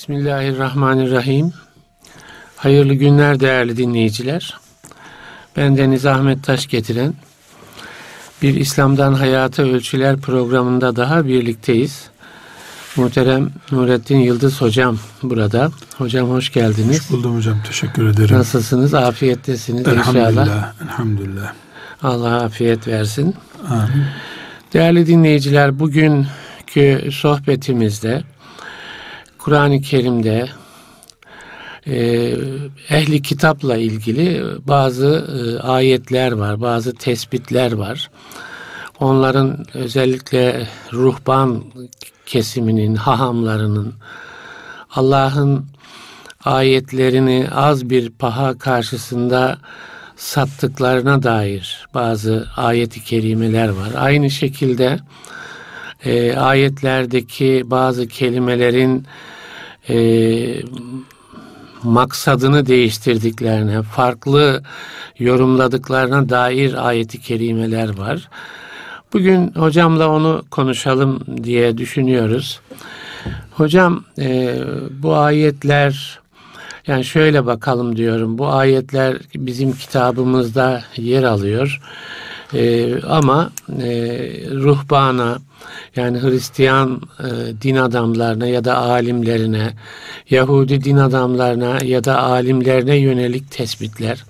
Bismillahirrahmanirrahim. Hayırlı günler değerli dinleyiciler. Ben Deniz Ahmet Taş getiren bir İslam'dan Hayata Ölçüler programında daha birlikteyiz. Muhterem Nurettin Yıldız hocam burada. Hocam hoş geldiniz. Hoş buldum hocam. Teşekkür ederim. Nasılsınız? Afiyettesiniz elhamdülillah, inşallah. Elhamdülillah. Allah afiyet versin. Amin. Değerli dinleyiciler bugünkü sohbetimizde Kur'an-ı Kerim'de e, ehli kitapla ilgili bazı e, ayetler var, bazı tespitler var. Onların özellikle ruhban kesiminin, hahamlarının Allah'ın ayetlerini az bir paha karşısında sattıklarına dair bazı ayeti kerimeler var. Aynı şekilde e, ayetlerdeki bazı kelimelerin e, maksadını değiştirdiklerine, farklı yorumladıklarına dair ayeti kerimeler var. Bugün hocamla onu konuşalım diye düşünüyoruz. Hocam e, bu ayetler yani şöyle bakalım diyorum. Bu ayetler bizim kitabımızda yer alıyor. E, ama e, ruhbana yani Hristiyan e, din adamlarına ya da alimlerine, Yahudi din adamlarına ya da alimlerine yönelik tespitler.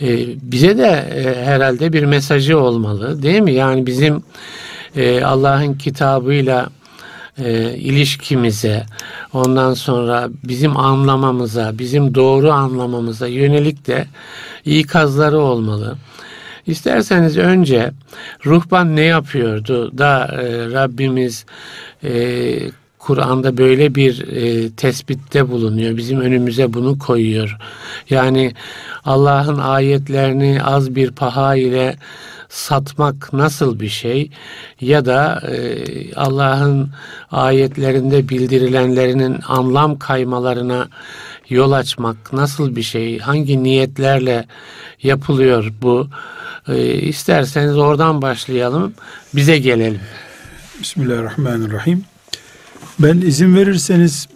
E, bize de e, herhalde bir mesajı olmalı değil mi? Yani bizim e, Allah'ın kitabıyla e, ilişkimize, ondan sonra bizim anlamamıza, bizim doğru anlamamıza yönelik de ikazları olmalı. İsterseniz önce ruhban ne yapıyordu da e, Rabbimiz e, Kur'an'da böyle bir e, tespitte bulunuyor. Bizim önümüze bunu koyuyor. Yani Allah'ın ayetlerini az bir paha ile satmak nasıl bir şey ya da e, Allah'ın ayetlerinde bildirilenlerinin anlam kaymalarına yol açmak nasıl bir şey? Hangi niyetlerle yapılıyor bu? E, isterseniz oradan başlayalım. Bize gelelim. Bismillahirrahmanirrahim. Ben izin verirseniz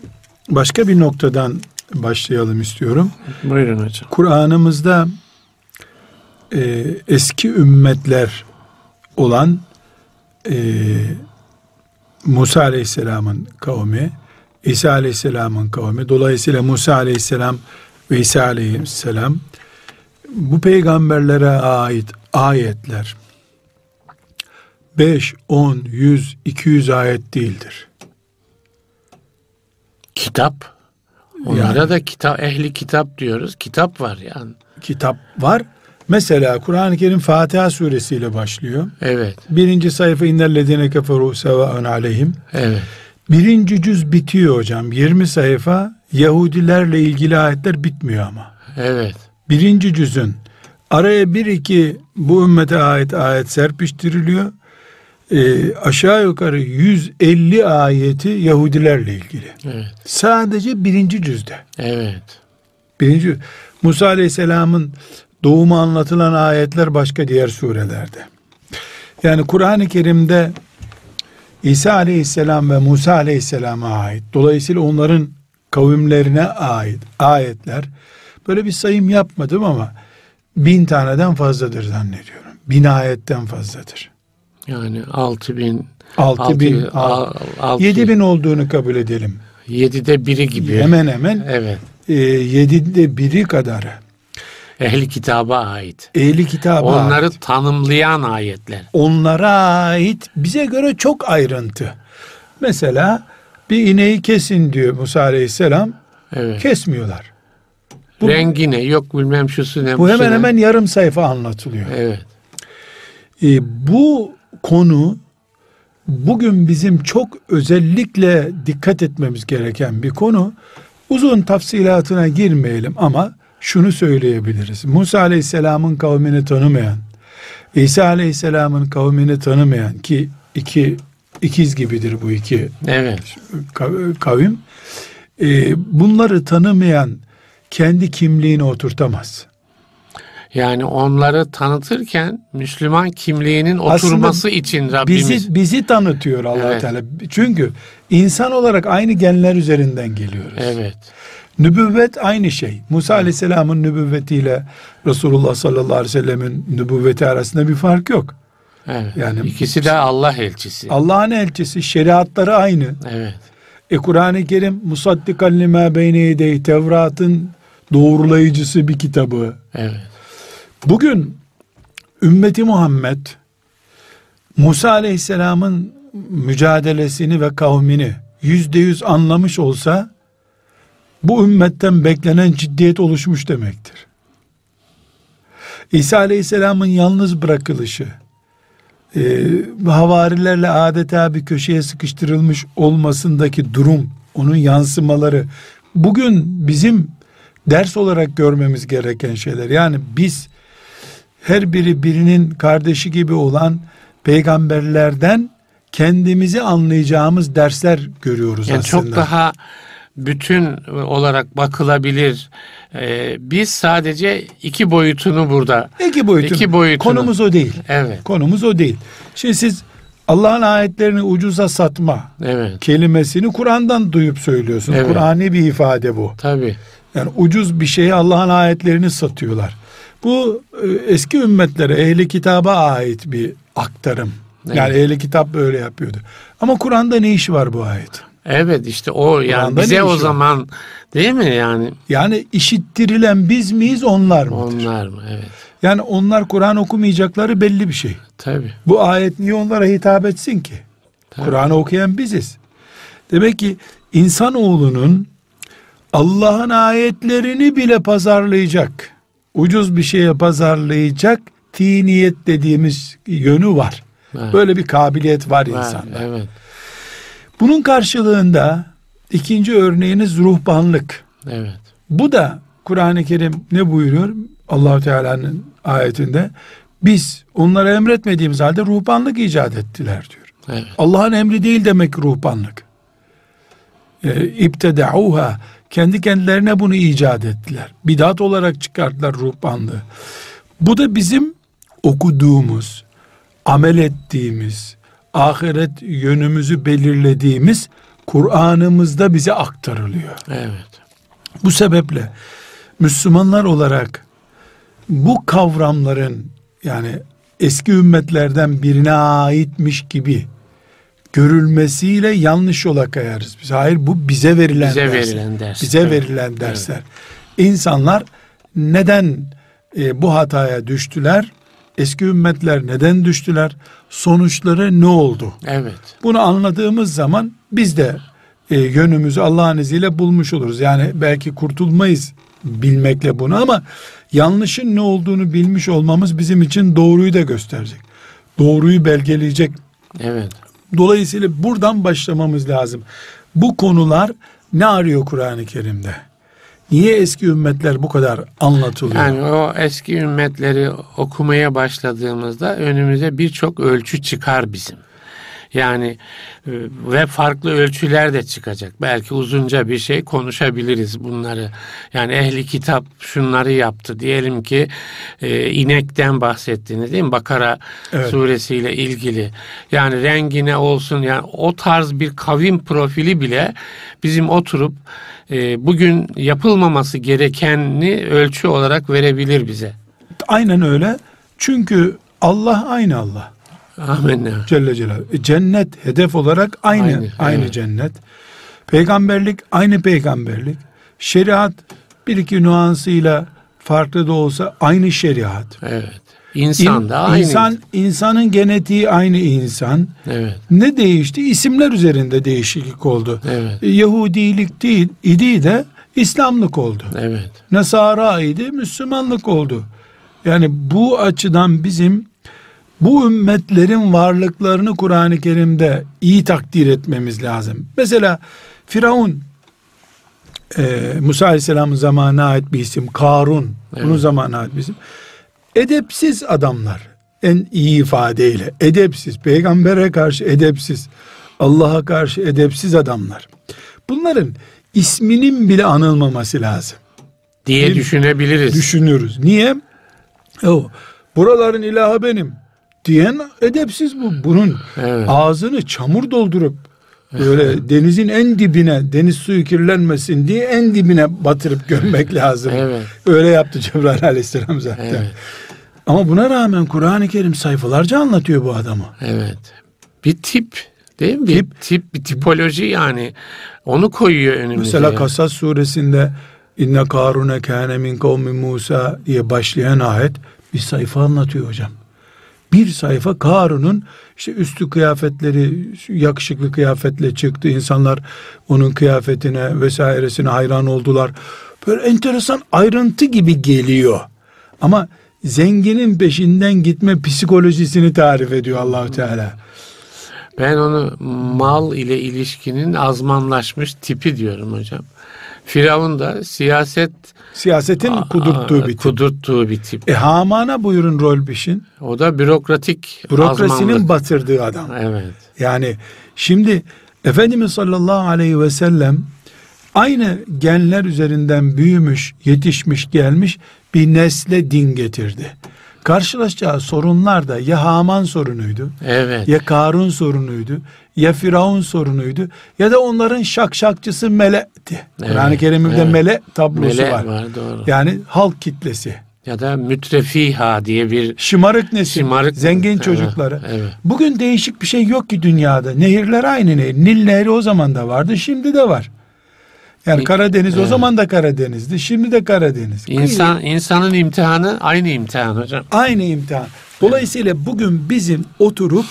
başka bir noktadan başlayalım istiyorum. Buyurun hocam. Kur'an'ımızda e, eski ümmetler olan e, Musa Aleyhisselam'ın kavmi, İsa Aleyhisselam'ın kavmi, dolayısıyla Musa Aleyhisselam ve İsa Aleyhisselam bu peygamberlere ait ayetler 5, 10, 100, 200 ayet değildir. Kitap. Onlara yani, da kitap, ehli kitap diyoruz. Kitap var yani. Kitap var. Mesela Kur'an-ı Kerim Fatiha suresiyle başlıyor. Evet. Birinci sayfa innellezine keferu sevaun aleyhim. Evet. Birinci cüz bitiyor hocam. 20 sayfa Yahudilerle ilgili ayetler bitmiyor ama. Evet. Birinci cüzün araya bir iki bu ümmete ait ayet serpiştiriliyor. Ee, aşağı yukarı 150 ayeti Yahudilerle ilgili. Evet. Sadece birinci cüzde. Evet. Birinci Musa Aleyhisselam'ın doğumu anlatılan ayetler başka diğer surelerde. Yani Kur'an-ı Kerim'de İsa Aleyhisselam ve Musa Aleyhisselam'a ait, dolayısıyla onların kavimlerine ait ayetler, böyle bir sayım yapmadım ama bin taneden fazladır zannediyorum. Bin ayetten fazladır. Yani altı bin, altı bin, altı, yedi bin olduğunu kabul edelim. Yedide biri gibi. Hemen hemen. Evet. E, yedide biri kadarı. Ehli kitaba ait. Ehli kitaba Onları ait. tanımlayan ayetler. Onlara ait bize göre çok ayrıntı. Mesela bir ineği kesin diyor Musa Aleyhisselam. Evet. Kesmiyorlar. Bu, Rengi ne yok bilmem şusu ne. Bu hemen ne. hemen yarım sayfa anlatılıyor. Evet. Ee, bu konu bugün bizim çok özellikle dikkat etmemiz gereken bir konu. Uzun tafsilatına girmeyelim ama şunu söyleyebiliriz. Musa Aleyhisselam'ın kavmini tanımayan, İsa Aleyhisselam'ın kavmini tanımayan ki iki ikiz gibidir bu iki evet. kavim. E, bunları tanımayan kendi kimliğini oturtamaz. Yani onları tanıtırken Müslüman kimliğinin oturması Aslında için Rabbimiz Bizi bizi tanıtıyor Allah Evet. Teala. Çünkü insan olarak aynı genler üzerinden geliyoruz. evet. Nübüvvet aynı şey. Musa Aleyhisselam'ın nübüvvetiyle Resulullah sallallahu aleyhi ve sellemin nübüvveti arasında bir fark yok. Evet. Yani- ikisi de Allah elçisi. Allah'ın elçisi, şeriatları aynı. evet. E Kur'an-ı Kerim musaddikan lima beyne Tevrat'ın doğrulayıcısı bir kitabı. Evet. Bugün ümmeti Muhammed Musa Aleyhisselam'ın mücadelesini ve kavmini yüzde yüz anlamış olsa bu ümmetten beklenen ciddiyet oluşmuş demektir. İsa Aleyhisselam'ın yalnız bırakılışı, e, havarilerle adeta bir köşeye sıkıştırılmış olmasındaki durum, onun yansımaları bugün bizim ders olarak görmemiz gereken şeyler. Yani biz her biri birinin kardeşi gibi olan peygamberlerden kendimizi anlayacağımız dersler görüyoruz Yani aslında. çok daha bütün olarak bakılabilir. Ee, biz sadece iki boyutunu burada. iki boyutunu. iki boyutunu. Konumuz o değil. Evet. Konumuz o değil. Şimdi siz Allah'ın ayetlerini ucuza satma Evet. kelimesini Kur'an'dan duyup söylüyorsunuz. Evet. Kur'ani bir ifade bu. Tabii. Yani ucuz bir şeye Allah'ın ayetlerini satıyorlar. Bu e, eski ümmetlere, ehli kitaba ait bir aktarım. Yani ehli kitap böyle yapıyordu. Ama Kur'an'da ne işi var bu ayet? Evet işte o yani Kur'an'da bize o var? zaman değil mi yani Yani işittirilen biz miyiz onlar mıdır? onlar mı? Evet. Yani onlar Kur'an okumayacakları belli bir şey. Tabii. Bu ayet niye onlara hitap etsin ki? Kur'an'ı okuyan biziz. Demek ki insanoğlunun Allah'ın ayetlerini bile pazarlayacak, ucuz bir şeye pazarlayacak tiniyet dediğimiz yönü var. Evet. Böyle bir kabiliyet var, Var, insanda. Evet. Bunun karşılığında ikinci örneğiniz ruhbanlık. Evet. Bu da Kur'an-ı Kerim ne buyuruyor? Allahu Teala'nın ayetinde biz onlara emretmediğimiz halde ruhbanlık icat ettiler diyor. Evet. Allah'ın emri değil demek ruhbanlık. E, İbtedauha kendi kendilerine bunu icat ettiler. Bidat olarak çıkarttılar ruhbanlığı. Bu da bizim okuduğumuz, amel ettiğimiz, ahiret yönümüzü belirlediğimiz Kur'an'ımızda bize aktarılıyor. Evet. Bu sebeple Müslümanlar olarak bu kavramların yani eski ümmetlerden birine aitmiş gibi görülmesiyle yanlış yola kayarız. Biz hayır bu bize verilen Bize dersler. verilen ders. Bize Evet. verilen dersler. İnsanlar neden e, bu hataya düştüler? Eski ümmetler neden düştüler? Sonuçları ne oldu? Evet. Bunu anladığımız zaman biz de e, yönümüzü Allah'ın izniyle bulmuş oluruz. Yani belki kurtulmayız bilmekle bunu ama yanlışın ne olduğunu bilmiş olmamız bizim için doğruyu da gösterecek. Doğruyu belgeleyecek. Evet. Dolayısıyla buradan başlamamız lazım. Bu konular ne arıyor Kur'an-ı Kerim'de? Niye eski ümmetler bu kadar anlatılıyor? Yani o eski ümmetleri okumaya başladığımızda önümüze birçok ölçü çıkar bizim. Yani e, ve farklı ölçüler de çıkacak. Belki uzunca bir şey konuşabiliriz bunları. Yani ehli kitap şunları yaptı. Diyelim ki e, inekten bahsettiniz değil mi? Bakara Evet. suresiyle ilgili. Yani rengine olsun yani o tarz bir kavim profili bile bizim oturup e, bugün yapılmaması gerekenini ölçü olarak verebilir bize. Aynen öyle. Çünkü Allah aynı Allah. Amenna. Celle Celaluhu. E, Cennet hedef olarak aynı aynı, Aynı, evet. cennet. Peygamberlik aynı peygamberlik. Şeriat bir iki nüansıyla farklı da olsa aynı şeriat. Evet. İnsan İn- da aynı. İnsan insanın genetiği aynı insan. Evet. Ne değişti? İsimler üzerinde değişiklik oldu. Evet. E, Yahudilik değil idi de İslamlık oldu. Evet. Nasara idi, Müslümanlık oldu. Yani bu açıdan bizim bu ümmetlerin varlıklarını Kur'an-ı Kerim'de iyi takdir etmemiz lazım. Mesela Firavun e, Musa Aleyhisselam'ın zamanına ait bir isim. Karun bunun Evet. zamanına ait bir isim. Edepsiz adamlar en iyi ifadeyle edepsiz peygambere karşı edepsiz Allah'a karşı edepsiz adamlar. Bunların isminin bile anılmaması lazım Diye Bir- düşünebiliriz. düşünüyoruz. Niye? O buraların ilahı benim diyen edepsiz bu. Bunun Evet. ağzını çamur doldurup böyle denizin en dibine deniz suyu kirlenmesin diye en dibine batırıp gömmek lazım. Evet. Öyle yaptı Cebrail aleyhisselam zaten. Evet. Ama buna rağmen Kur'an-ı Kerim sayfalarca anlatıyor bu adamı. Evet. Bir tip değil mi? Bir tip, bir tipoloji yani. Onu koyuyor önümüze. Mesela. Kasas suresinde inne karune kâne min kavmi Musa diye başlayan ayet bir sayfa anlatıyor hocam. Bir sayfa Karun'un işte üstü kıyafetleri yakışıklı kıyafetle çıktı. İnsanlar onun kıyafetine vesairesine hayran oldular. Böyle enteresan ayrıntı gibi geliyor. Ama zenginin peşinden gitme psikolojisini tarif ediyor Allahu Teala. Ben onu mal ile ilişkinin azmanlaşmış tipi diyorum hocam. Firavun da siyaset Siyasetin kudurttuğu bir tip. kudurttuğu bir tip. E Haman'a buyurun rol pişin. O da bürokratik Bürokrasinin azmanlık. batırdığı adam. Evet. Yani şimdi Efendimiz sallallahu aleyhi ve sellem aynı genler üzerinden büyümüş, yetişmiş, gelmiş bir nesle din getirdi. Karşılaşacağı sorunlar da ya Haman sorunuydu, Evet. ya Karun sorunuydu, ya Firavun sorunuydu ya da onların şakşakçısı melekti. Evet, Kur'an-ı Kerim'de evet. mele tablosu Mele var. var, doğru. Yani halk kitlesi. Ya da mütrefiha diye bir Şımarık nesil, Şımarık- zengin Evet, çocukları. evet. Bugün değişik bir şey yok ki dünyada. Nehirler aynı nehir. Nil Nehri o zaman da vardı, şimdi de var. Yani Karadeniz o evet. zaman da Karadeniz'di, şimdi de Karadeniz. insan insanın imtihanı aynı imtihan hocam. Aynı imtihan. Dolayısıyla bugün bizim oturup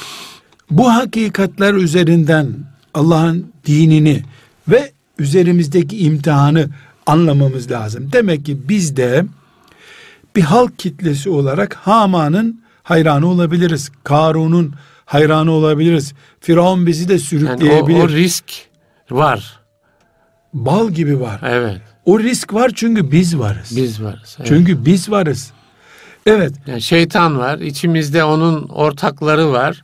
bu hakikatler üzerinden Allah'ın dinini ve üzerimizdeki imtihanı anlamamız lazım. Demek ki biz de bir halk kitlesi olarak Haman'ın hayranı olabiliriz. Karun'un hayranı olabiliriz. Firavun bizi de Yani o, sürükleyebilir. o risk var. Bal gibi var. Evet. O risk var çünkü biz varız. Biz varız. Evet. Çünkü biz varız. Evet. Yani şeytan var. içimizde onun ortakları var.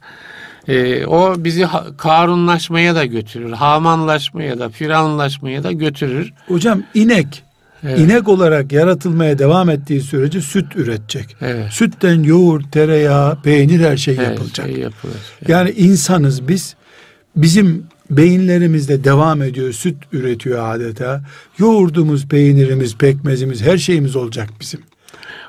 Ee, o bizi Karunlaşmaya da götürür. Hamanlaşmaya da, Firavunlaşmaya da götürür. Hocam inek Evet. inek olarak yaratılmaya devam ettiği sürece süt üretecek. Evet. Sütten yoğurt, tereyağı, peynir her şey Her yapılacak. şey yapılır. Yani insanız biz. Bizim beyinlerimizde devam ediyor. Süt üretiyor adeta. Yoğurdumuz, peynirimiz, pekmezimiz her şeyimiz olacak bizim.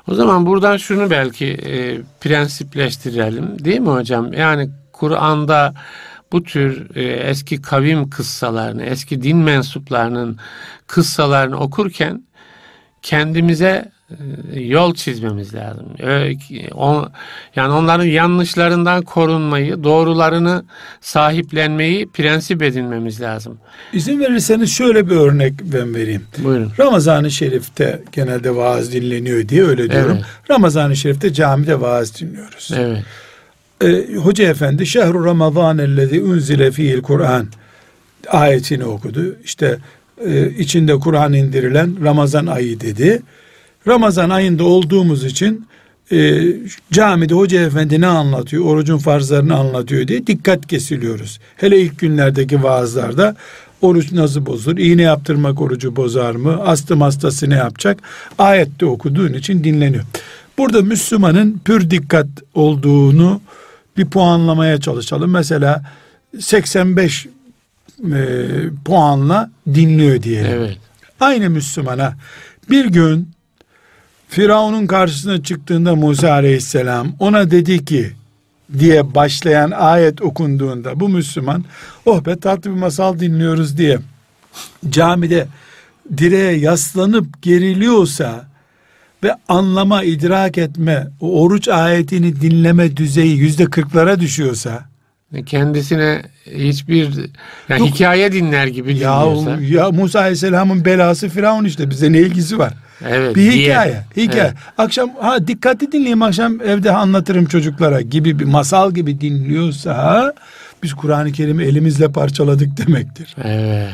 O zaman buradan şunu belki e, prensipleştirelim değil mi hocam? Yani Kur'an'da bu tür e, eski kavim kıssalarını, eski din mensuplarının kıssalarını okurken kendimize yol çizmemiz lazım. Yani onların yanlışlarından korunmayı, doğrularını sahiplenmeyi prensip edinmemiz lazım. İzin verirseniz şöyle bir örnek ben vereyim. Buyurun. Ramazan-ı Şerif'te genelde vaaz dinleniyor diye öyle diyorum. Evet. Ramazan-ı Şerif'te camide vaaz dinliyoruz. Evet. Ee, Hoca Efendi şehru Ramazan ellezi unzile fiil Kur'an ayetini okudu. İşte e, içinde Kur'an indirilen Ramazan ayı dedi. Ramazan ayında olduğumuz için e, camide Hoca Efendi ne anlatıyor, orucun farzlarını anlatıyor diye dikkat kesiliyoruz. Hele ilk günlerdeki vaazlarda oruç nasıl bozulur, iğne yaptırmak orucu bozar mı, astım hastası ne yapacak, ayette okuduğun için dinleniyor. Burada Müslümanın pür dikkat olduğunu bir puanlamaya çalışalım. Mesela 85 e, puanla dinliyor diyelim. Evet. Aynı Müslümana bir gün Firavun'un karşısına çıktığında Musa Aleyhisselam ona dedi ki diye başlayan ayet okunduğunda bu Müslüman oh be tatlı bir masal dinliyoruz diye camide direğe yaslanıp geriliyorsa ve anlama, idrak etme, o oruç ayetini dinleme düzeyi yüzde kırklara düşüyorsa Kendisine hiçbir yani Yok. hikaye dinler gibi ya, dinliyorsa. ya Musa Aleyhisselam'ın belası Firavun işte bize ne ilgisi var? Evet. Bir diye. hikaye. Hikaye. Evet. Akşam ha dikkatli dinleyeyim akşam evde anlatırım çocuklara gibi bir masal gibi dinliyorsa biz Kur'an-ı Kerim'i elimizle parçaladık demektir. Evet.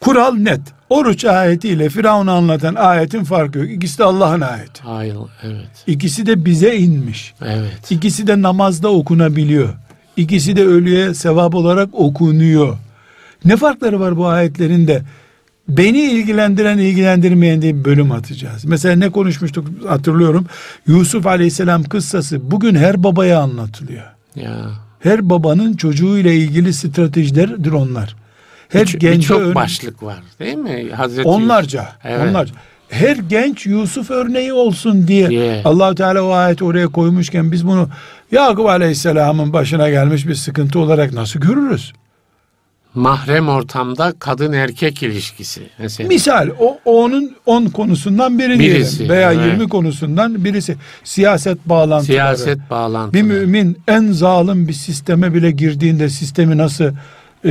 Kural net. Oruç ayetiyle Firavun'u anlatan ayetin farkı yok. İkisi de Allah'ın ayeti. Hayır. Evet. İkisi de bize inmiş. Evet. İkisi de namazda okunabiliyor. İkisi de ölüye sevap olarak okunuyor. Ne farkları var bu ayetlerin de beni ilgilendiren ilgilendirmeyen diye bir bölüm atacağız. Mesela ne konuşmuştuk hatırlıyorum. Yusuf Aleyhisselam kıssası bugün her babaya anlatılıyor. Ya. Her babanın çocuğuyla ilgili stratejilerdir onlar. Her Bir, gence birçok örnek- başlık var değil mi? Hazreti onlarca, Evet. onlarca. Her genç Yusuf örneği olsun diye Diye. allah Teala o ayeti oraya koymuşken biz bunu Yakup Aleyhisselam'ın başına gelmiş bir sıkıntı olarak nasıl görürüz? Mahrem ortamda kadın erkek ilişkisi mesela. Misal o o onun 10 konusundan biri Birisi, diyelim veya evet. 20 konusundan birisi siyaset bağlantıları. Siyaset bağlantıları. Bir mümin en zalim bir sisteme bile girdiğinde sistemi nasıl e,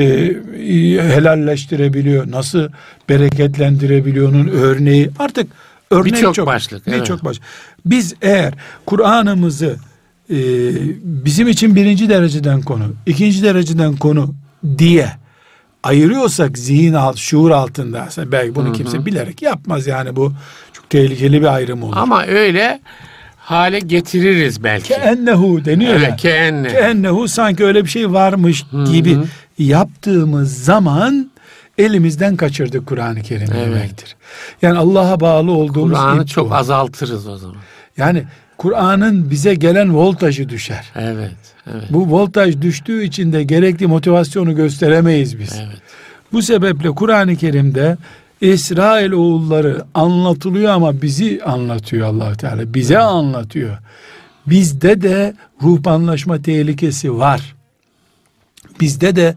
helalleştirebiliyor, nasıl bereketlendirebiliyor onun örneği. Artık örnek Birçok çok. başlık, evet. Birçok başlık. Biz eğer Kur'an'ımızı e, bizim için birinci dereceden konu, ikinci dereceden konu diye ayırıyorsak zihin alt, şuur altında belki bunu kimse bilerek yapmaz yani bu çok tehlikeli bir ayrım olur. Ama öyle hale getiririz belki. Keennehu deniyor Evet, ya. keenne. Keennehu sanki öyle bir şey varmış gibi yaptığımız zaman elimizden kaçırdık Kur'an-ı Kerim Evet. demektir. Yani Allah'a bağlı olduğumuz Kur'an'ı çok bu. azaltırız o zaman. Yani Kur'an'ın bize gelen voltajı düşer. Evet, evet, Bu voltaj düştüğü için de gerekli motivasyonu gösteremeyiz biz. evet. Bu sebeple Kur'an-ı Kerim'de İsrail oğulları anlatılıyor ama bizi anlatıyor allah Teala. Bize anlatıyor. Bizde de ruhbanlaşma tehlikesi var. Bizde de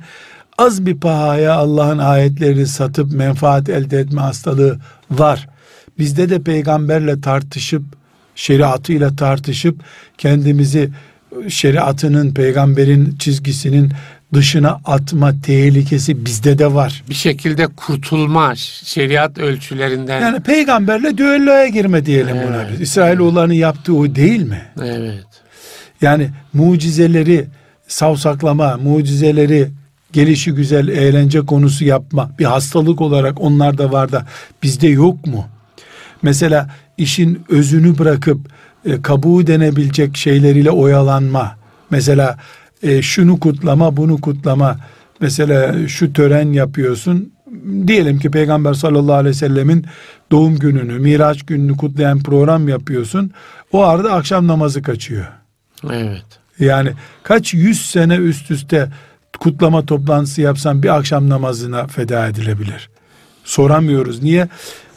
az bir pahaya Allah'ın ayetlerini satıp menfaat elde etme hastalığı var. Bizde de peygamberle tartışıp şeriatıyla tartışıp kendimizi şeriatının peygamberin çizgisinin dışına atma tehlikesi bizde de var. Bir şekilde kurtulma şeriat ölçülerinden. Yani peygamberle düelloya girme diyelim buna Evet. biz. İsrailoğullarının yaptığı o değil mi? Evet. Yani mucizeleri savsaklama, mucizeleri gelişi güzel eğlence konusu yapma bir hastalık olarak onlarda var da bizde yok mu? Mesela işin özünü bırakıp e, kabuğu denebilecek şeyleriyle oyalanma. Mesela e, şunu kutlama, bunu kutlama. Mesela şu tören yapıyorsun. Diyelim ki Peygamber sallallahu aleyhi ve sellemin doğum gününü, Miraç gününü kutlayan program yapıyorsun. O arada akşam namazı kaçıyor. Evet. Yani kaç yüz sene üst üste kutlama toplantısı yapsan bir akşam namazına feda edilebilir. Soramıyoruz. Niye?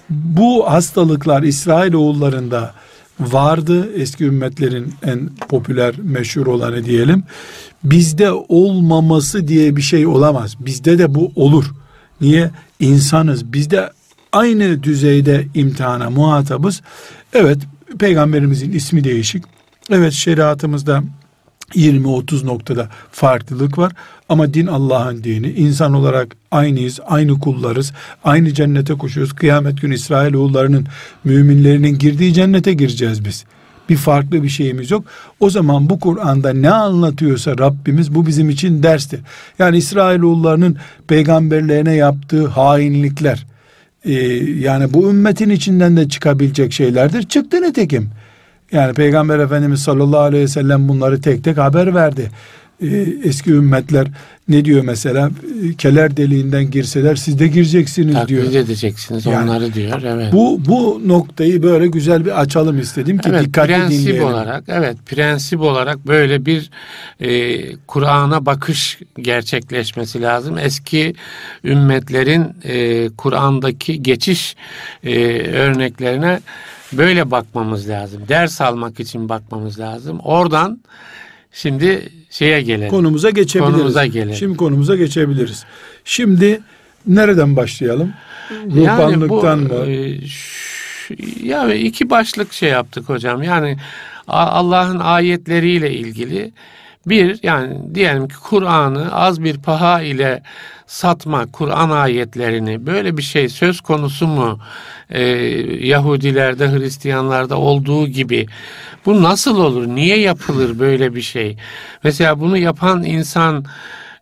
Bu hastalıklar İsrail oğullarında vardı. Eski ümmetlerin en popüler, meşhur olanı diyelim. Bizde olmaması diye bir şey olamaz. Bizde de bu olur. Niye? İnsanız. Bizde aynı düzeyde imtihana muhatabız. Evet, peygamberimizin ismi değişik. Evet, şeriatımızda 20-30 noktada farklılık var. Ama din Allah'ın dini. İnsan olarak aynıyız, aynı kullarız. Aynı cennete koşuyoruz. Kıyamet günü İsrailoğullarının müminlerinin girdiği cennete gireceğiz biz. Bir farklı bir şeyimiz yok. O zaman bu Kur'an'da ne anlatıyorsa Rabbimiz bu bizim için derstir. Yani İsrailoğullarının peygamberlerine yaptığı hainlikler, e, yani bu ümmetin içinden de çıkabilecek şeylerdir. Çıktı nitekim. Yani Peygamber Efendimiz sallallahu aleyhi ve sellem bunları tek tek haber verdi. Ee, eski ümmetler ne diyor mesela? Ee, Keler deliğinden girseler siz de gireceksiniz diyor. Taklit edeceksiniz Yani onları diyor. Evet. Bu bu noktayı böyle güzel bir açalım istedim ki evet, dikkatli prensip dinleyelim. olarak evet prensip olarak böyle bir e, Kur'an'a bakış gerçekleşmesi lazım. Eski ümmetlerin e, Kur'an'daki geçiş e, örneklerine böyle bakmamız lazım. Ders almak için bakmamız lazım. Oradan şimdi şeye gelelim. Konumuza geçebiliriz. Konumuza gelelim. Şimdi konumuza geçebiliriz. Şimdi nereden başlayalım? Ruhbanlıktan mı? e, ş- ya iki başlık şey yaptık hocam. Yani Allah'ın ayetleriyle ilgili bir yani diyelim ki Kur'an'ı az bir paha ile satma Kur'an ayetlerini böyle bir şey söz konusu mu Ee, Yahudilerde Hristiyanlarda olduğu gibi bu nasıl olur niye yapılır böyle bir şey? Mesela bunu yapan insan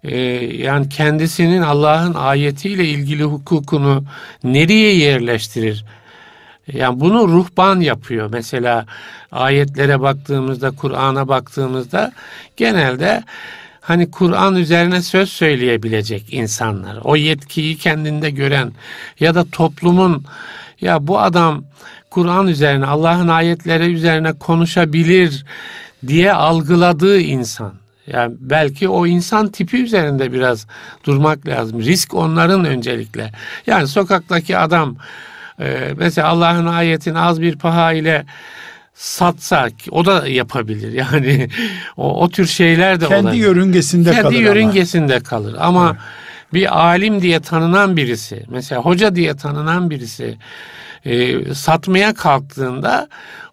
e, yani kendisinin Allah'ın ayetiyle ilgili hukukunu nereye yerleştirir yani bunu ruhban yapıyor. Mesela ayetlere baktığımızda, Kur'an'a baktığımızda genelde hani Kur'an üzerine söz söyleyebilecek insanlar, o yetkiyi kendinde gören ya da toplumun ya bu adam Kur'an üzerine, Allah'ın ayetleri üzerine konuşabilir diye algıladığı insan. Yani belki o insan tipi üzerinde biraz durmak lazım. Risk onların öncelikle. Yani sokaktaki adam e, mesela Allah'ın ayetini az bir paha ile satsak o da yapabilir. Yani o, o tür şeyler de kendi olabilir. yörüngesinde kendi kalır yörüngesinde ama. kalır. Ama evet. bir alim diye tanınan birisi, mesela hoca diye tanınan birisi e, satmaya kalktığında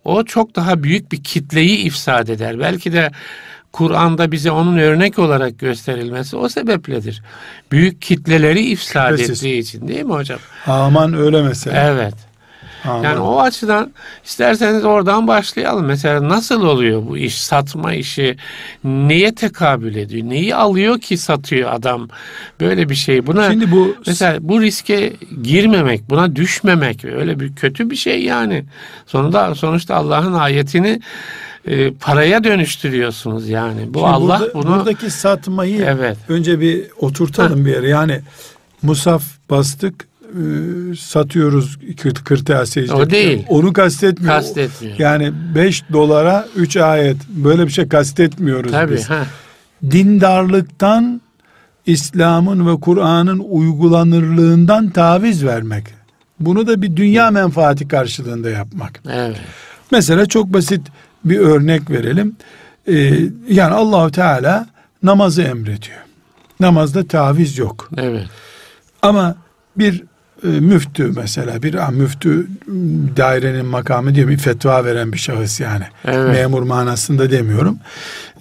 o çok daha büyük bir kitleyi ifsad eder. Belki de Kur'an'da bize onun örnek olarak gösterilmesi o sebepledir. Büyük kitleleri ifsad Şüphesiz. ettiği için değil mi hocam? Aman öyle mesela. Evet. Aman. Yani o açıdan isterseniz oradan başlayalım. Mesela nasıl oluyor bu iş, satma işi? Neye tekabül ediyor? Neyi alıyor ki satıyor adam? Böyle bir şey. Buna Şimdi bu mesela bu riske girmemek, buna düşmemek öyle bir kötü bir şey yani. Sonunda sonuçta Allah'ın ayetini e, paraya dönüştürüyorsunuz yani. Bu Şimdi Allah burada, bunu buradaki satmayı evet. önce bir oturtalım ha. bir yere. Yani musaf bastık e, satıyoruz kırt kırtasiyecilik. O değil. Onu kastetmiyor. Kastetmiyor. Yani 5 dolara 3 ayet. Böyle bir şey kastetmiyoruz Tabii, biz. Ha. Dindarlıktan İslam'ın ve Kur'an'ın uygulanırlığından taviz vermek. Bunu da bir dünya menfaati karşılığında yapmak. Evet. Mesela çok basit bir örnek verelim. Ee, yani Allahu Teala namazı emrediyor. Namazda taviz yok. Evet. Ama bir e, müftü mesela bir müftü dairenin makamı diyor bir fetva veren bir şahıs yani. Evet. Memur manasında demiyorum.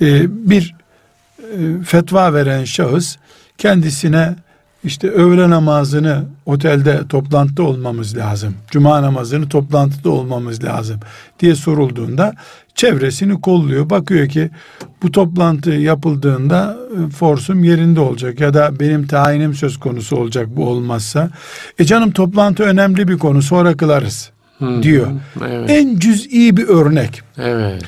E, bir e, fetva veren şahıs kendisine işte öğle namazını otelde toplantıda olmamız lazım. Cuma namazını toplantıda olmamız lazım diye sorulduğunda çevresini kolluyor. Bakıyor ki bu toplantı yapıldığında e, forsum yerinde olacak ya da benim tayinim söz konusu olacak bu olmazsa. E canım toplantı önemli bir konu sonra kılarız diyor. Evet. En cüz'i bir örnek. Evet.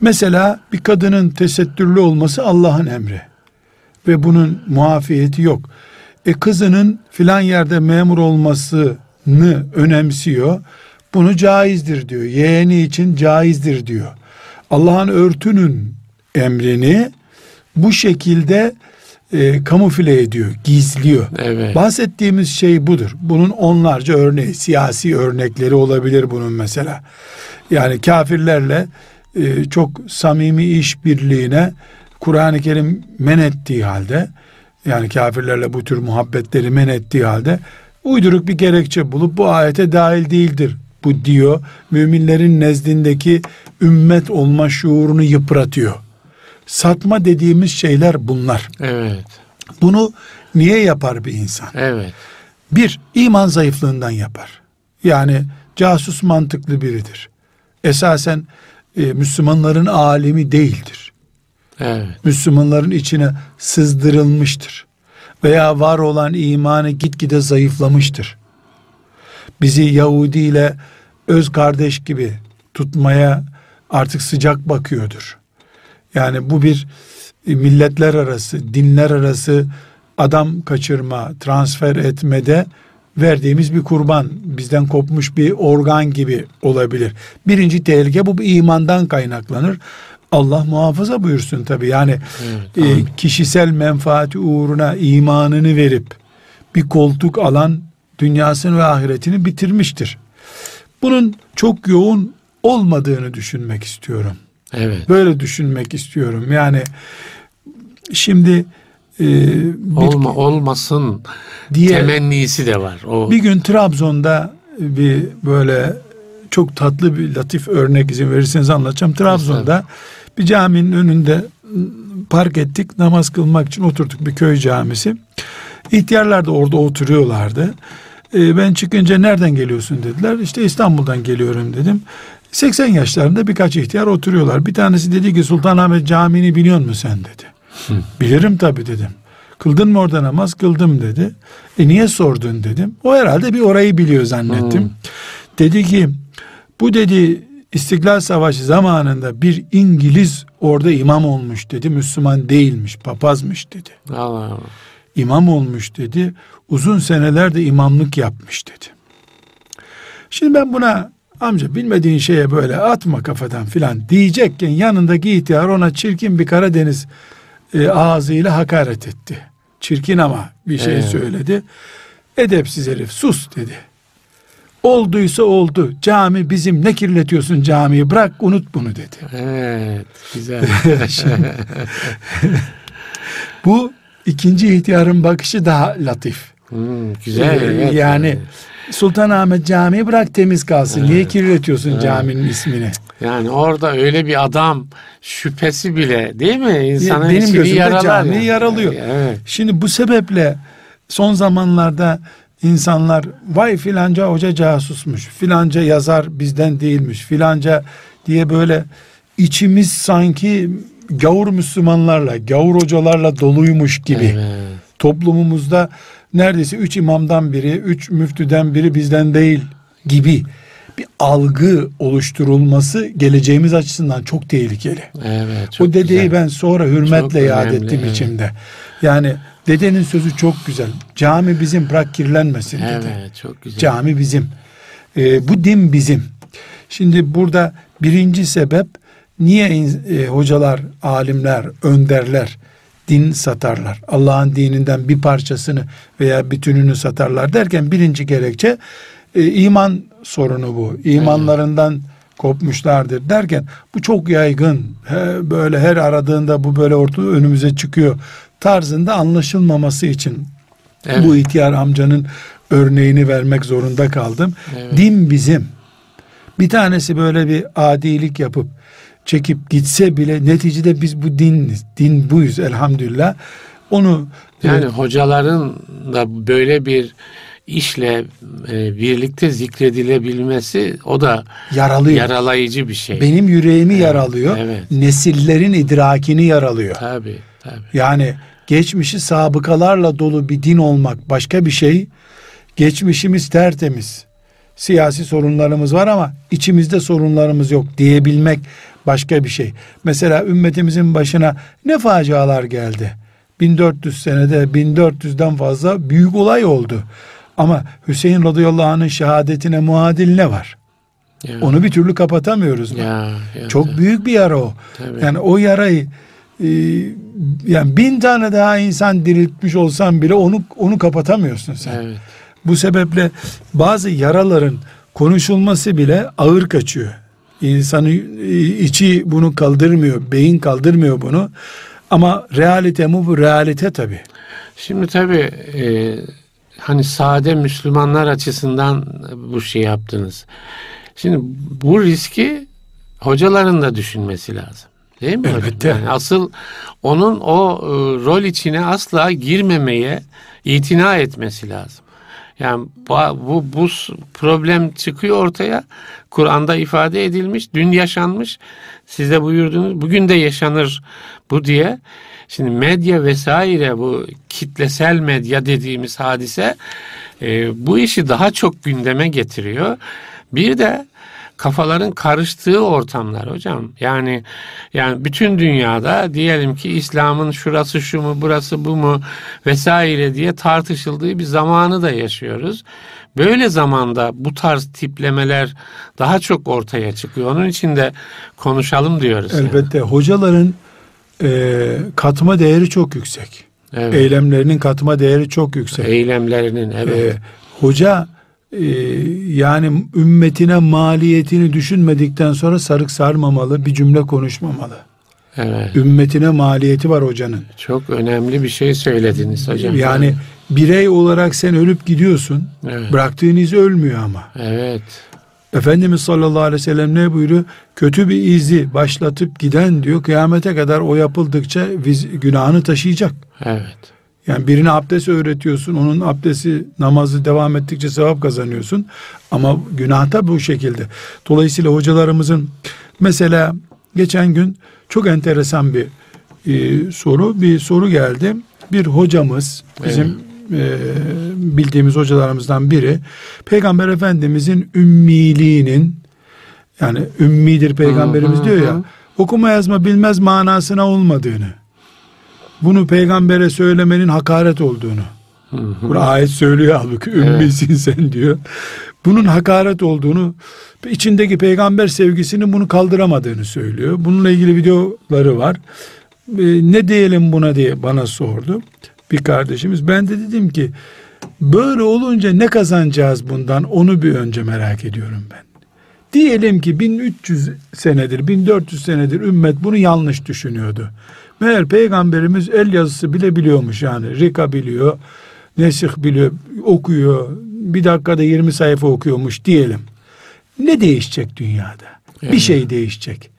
Mesela bir kadının tesettürlü olması Allah'ın emri ve bunun muafiyeti yok. E kızının filan yerde memur olmasını önemsiyor. Bunu caizdir diyor. Yeğeni için caizdir diyor. Allah'ın örtünün emrini bu şekilde e, kamufle ediyor, gizliyor. Evet. Bahsettiğimiz şey budur. Bunun onlarca örneği, siyasi örnekleri olabilir bunun mesela. Yani kafirlerle e, çok samimi işbirliğine Kur'an-ı Kerim men ettiği halde yani kafirlerle bu tür muhabbetleri men ettiği halde uyduruk bir gerekçe bulup bu ayete dahil değildir bu diyor. Müminlerin nezdindeki ümmet olma şuurunu yıpratıyor. Satma dediğimiz şeyler bunlar. Evet. Bunu niye yapar bir insan? Evet. Bir, iman zayıflığından yapar. Yani casus mantıklı biridir. Esasen e, Müslümanların alemi değildir. Evet. Müslümanların içine sızdırılmıştır. Veya var olan imanı gitgide zayıflamıştır. Bizi Yahudi ile öz kardeş gibi tutmaya artık sıcak bakıyordur. Yani bu bir e, milletler arası, dinler arası adam kaçırma, transfer etmede verdiğimiz bir kurban, bizden kopmuş bir organ gibi olabilir. Birinci tehlike bu imandan kaynaklanır. Allah muhafaza buyursun tabi. Yani evet, e, kişisel menfaati uğruna imanını verip bir koltuk alan dünyasını ve ahiretini bitirmiştir. Bunun çok yoğun olmadığını düşünmek istiyorum. Evet. Böyle düşünmek istiyorum. Yani şimdi e, bir, olma olmasın diye temennisi de var. O bir gün Trabzon'da bir böyle çok tatlı bir latif örnek izin verirseniz anlatacağım. Trabzon'da bir caminin önünde park ettik. Namaz kılmak için oturduk bir köy camisi. İhtiyarlar da orada oturuyorlardı. E, ben çıkınca nereden geliyorsun dediler. İşte İstanbul'dan geliyorum dedim. 80 yaşlarında birkaç ihtiyar oturuyorlar. Bir tanesi dedi ki Sultanahmet Camii'ni biliyor musun sen dedi. Hı. Bilirim tabii dedim. Kıldın mı orada namaz? Kıldım dedi. E niye sordun dedim. O herhalde bir orayı biliyor zannettim. Hı. Dedi ki bu dedi İstiklal Savaşı zamanında bir İngiliz orada imam olmuş dedi. Müslüman değilmiş, papazmış dedi. Allah Allah. İmam olmuş dedi. Uzun senelerde imamlık yapmış dedi. Şimdi ben buna amca bilmediğin şeye böyle atma kafadan filan diyecekken yanındaki ihtiyar ona çirkin bir Karadeniz e, ağzıyla hakaret etti. Çirkin ama bir şey Evet. söyledi. Edepsiz herif sus dedi. Olduysa oldu. Cami bizim ne kirletiyorsun camiyi bırak unut bunu dedi. Evet. Güzel. Bu ikinci ihtiyarın bakışı daha latif. Hmm, güzel. Ee, evet. yani Sultanahmet Camii bırak temiz kalsın. Niye kirletiyorsun caminin ismini? Yani orada öyle bir adam şüphesi bile değil mi? İnsanın Benim gözümde yaralar camiyi yani. yaralıyor. Evet. Şimdi bu sebeple son zamanlarda insanlar vay filanca hoca casusmuş, filanca yazar bizden değilmiş, filanca diye böyle içimiz sanki gavur Müslümanlarla, gavur hocalarla doluymuş gibi. Evet. Toplumumuzda neredeyse üç imamdan biri, üç müftüden biri bizden değil gibi bir algı oluşturulması geleceğimiz açısından çok tehlikeli. Evet. Çok o dedeyi güzel. ben sonra hürmetle Çok yad önemli, ettim evet. içimde. Yani dedenin sözü çok güzel. Cami bizim bırak kirlenmesin dedi. Evet. Çok güzel. Cami bizim. Ee, bu din bizim. Şimdi burada birinci sebep niye e, hocalar, alimler, önderler din satarlar? Allah'ın dininden bir parçasını veya bütününü satarlar derken birinci gerekçe e, iman sorunu bu. İmanlarından kopmuşlardır derken bu çok yaygın. He, böyle her aradığında bu böyle orta önümüze çıkıyor tarzında anlaşılmaması için Evet. bu ihtiyar amcanın örneğini vermek zorunda kaldım. Evet. Din bizim. Bir tanesi böyle bir adilik yapıp çekip gitse bile neticede biz bu din din buyuz elhamdülillah. Onu Yani e, hocaların da böyle bir işle e, birlikte zikredilebilmesi o da yaralıyor. yaralayıcı bir şey. Benim yüreğimi yaralıyor. evet. Nesillerin idrakini yaralıyor. Tabii tabii. Yani geçmişi sabıkalarla dolu bir din olmak başka bir şey. Geçmişimiz tertemiz. Siyasi sorunlarımız var ama içimizde sorunlarımız yok diyebilmek başka bir şey. Mesela ümmetimizin başına ne facialar geldi. 1400 senede 1400'den fazla büyük olay oldu. Ama Hüseyin radıyallahu anh'ın şehadetine muadil ne var? Ya, Onu bir türlü kapatamıyoruz. ya, ya, Çok büyük bir yara o. Tabii. Yani o yarayı e, yani bin tane daha insan diriltmiş olsan bile onu onu kapatamıyorsun sen. Evet. Bu sebeple bazı yaraların konuşulması bile ağır kaçıyor. İnsanı e, içi bunu kaldırmıyor, beyin kaldırmıyor bunu. Ama realite mi bu realite tabi. Şimdi tabii e, hani sade Müslümanlar açısından bu şey yaptınız. Şimdi bu riski hocaların da düşünmesi lazım. Değil mi hocam? Elbette. Yani asıl onun o e, rol içine asla girmemeye itina etmesi lazım. Yani bu, bu, bu problem çıkıyor ortaya. Kur'an'da ifade edilmiş, dün yaşanmış. Siz de buyurdunuz, bugün de yaşanır bu diye. Şimdi medya vesaire bu kitlesel medya dediğimiz hadise e, bu işi daha çok gündeme getiriyor. Bir de kafaların karıştığı ortamlar hocam. Yani yani bütün dünyada diyelim ki İslam'ın şurası şu mu, burası bu mu vesaire diye tartışıldığı bir zamanı da yaşıyoruz. Böyle zamanda bu tarz tiplemeler daha çok ortaya çıkıyor. Onun için de konuşalım diyoruz. yani. Elbette hocaların e, katma değeri çok yüksek. Evet. Eylemlerinin katma değeri çok yüksek. Eylemlerinin evet. Ee, hoca e, yani ümmetine maliyetini düşünmedikten sonra sarık sarmamalı, bir cümle konuşmamalı. evet. Ümmetine maliyeti var hocanın. Çok önemli bir şey söylediniz hocam. Yani birey olarak sen ölüp gidiyorsun. evet. Bıraktığın iz ölmüyor ama. evet. Efendimiz sallallahu aleyhi ve sellem ne buyuruyor? Kötü bir izi başlatıp giden diyor kıyamete kadar o yapıldıkça viz, günahını taşıyacak. Evet. Yani birine abdest öğretiyorsun. Onun abdesti namazı devam ettikçe sevap kazanıyorsun. Ama günah da bu şekilde. Dolayısıyla hocalarımızın mesela geçen gün çok enteresan bir e, soru bir soru geldi. Bir hocamız bizim e, bildiğimiz hocalarımızdan biri Peygamber Efendimizin ümmiliğinin yani ümmidir peygamberimiz Hı hı diyor ya hı. okuma yazma bilmez manasına olmadığını, bunu peygambere söylemenin hakaret olduğunu, Burada ayet söylüyor halbuki ümmisin sen diyor. Bunun hakaret olduğunu, içindeki peygamber sevgisini bunu kaldıramadığını söylüyor. Bununla ilgili videoları var. Ee, ne diyelim buna diye bana sordu bir kardeşimiz. Ben de dedim ki böyle olunca ne kazanacağız bundan onu bir önce merak ediyorum ben. Diyelim ki 1300 senedir, 1400 senedir ümmet bunu yanlış düşünüyordu. Meğer peygamberimiz el yazısı bile biliyormuş yani. Rika biliyor, nesih biliyor, okuyor. Bir dakikada 20 sayfa okuyormuş diyelim. Ne değişecek dünyada? Evet. Bir şey değişecek.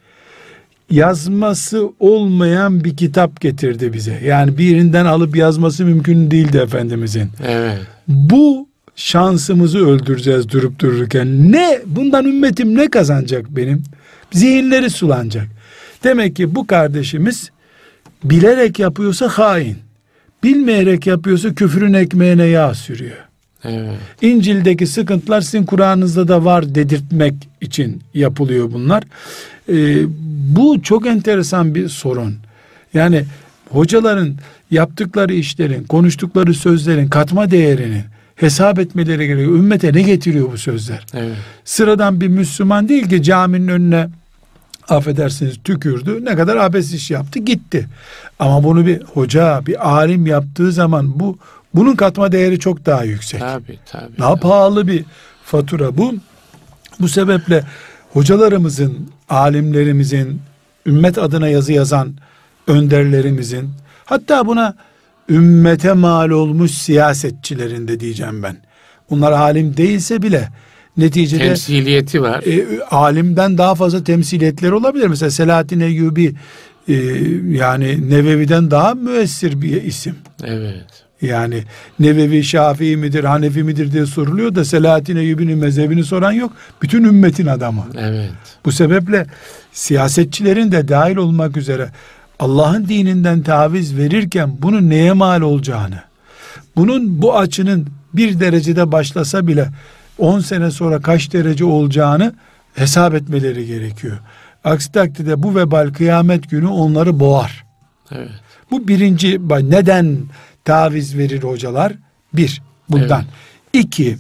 Yazması olmayan bir kitap getirdi bize. Yani birinden alıp yazması mümkün değildi Efendimizin. Evet. Bu şansımızı öldüreceğiz durup dururken. Ne? Bundan ümmetim ne kazanacak benim? Zihinleri sulanacak. Demek ki bu kardeşimiz bilerek yapıyorsa hain. Bilmeyerek yapıyorsa küfrün ekmeğine yağ sürüyor. Evet. İncil'deki sıkıntılar sizin Kur'an'ınızda da var dedirtmek için yapılıyor bunlar. Ee, bu çok enteresan bir sorun. Yani hocaların yaptıkları işlerin, konuştukları sözlerin katma değerini hesap etmeleri gerekiyor. Ümmete ne getiriyor bu sözler? Evet. Sıradan bir Müslüman değil ki caminin önüne affedersiniz tükürdü. Ne kadar abes iş yaptı gitti. Ama bunu bir hoca, bir alim yaptığı zaman bu bunun katma değeri çok daha yüksek. Tabii tabii. Daha tabii. pahalı bir fatura bu. Bu sebeple hocalarımızın, alimlerimizin, ümmet adına yazı yazan önderlerimizin, hatta buna ümmete mal olmuş siyasetçilerin de diyeceğim ben. Bunlar alim değilse bile neticede temsiliyeti var. E, alimden daha fazla temsiliyetleri olabilir. Mesela Selahattin Eyyubi e, yani Nevevi'den daha müessir bir isim. Evet. Yani Nevevi Şafii midir, Hanefi midir diye soruluyor da Selahattin Eyyubi'nin mezhebini soran yok. Bütün ümmetin adamı. Evet. Bu sebeple siyasetçilerin de dahil olmak üzere Allah'ın dininden taviz verirken bunun neye mal olacağını, bunun bu açının bir derecede başlasa bile 10 sene sonra kaç derece olacağını hesap etmeleri gerekiyor. Aksi takdirde bu vebal kıyamet günü onları boğar. Evet. Bu birinci neden taviz verir hocalar? Bir, bundan. Evet. İki,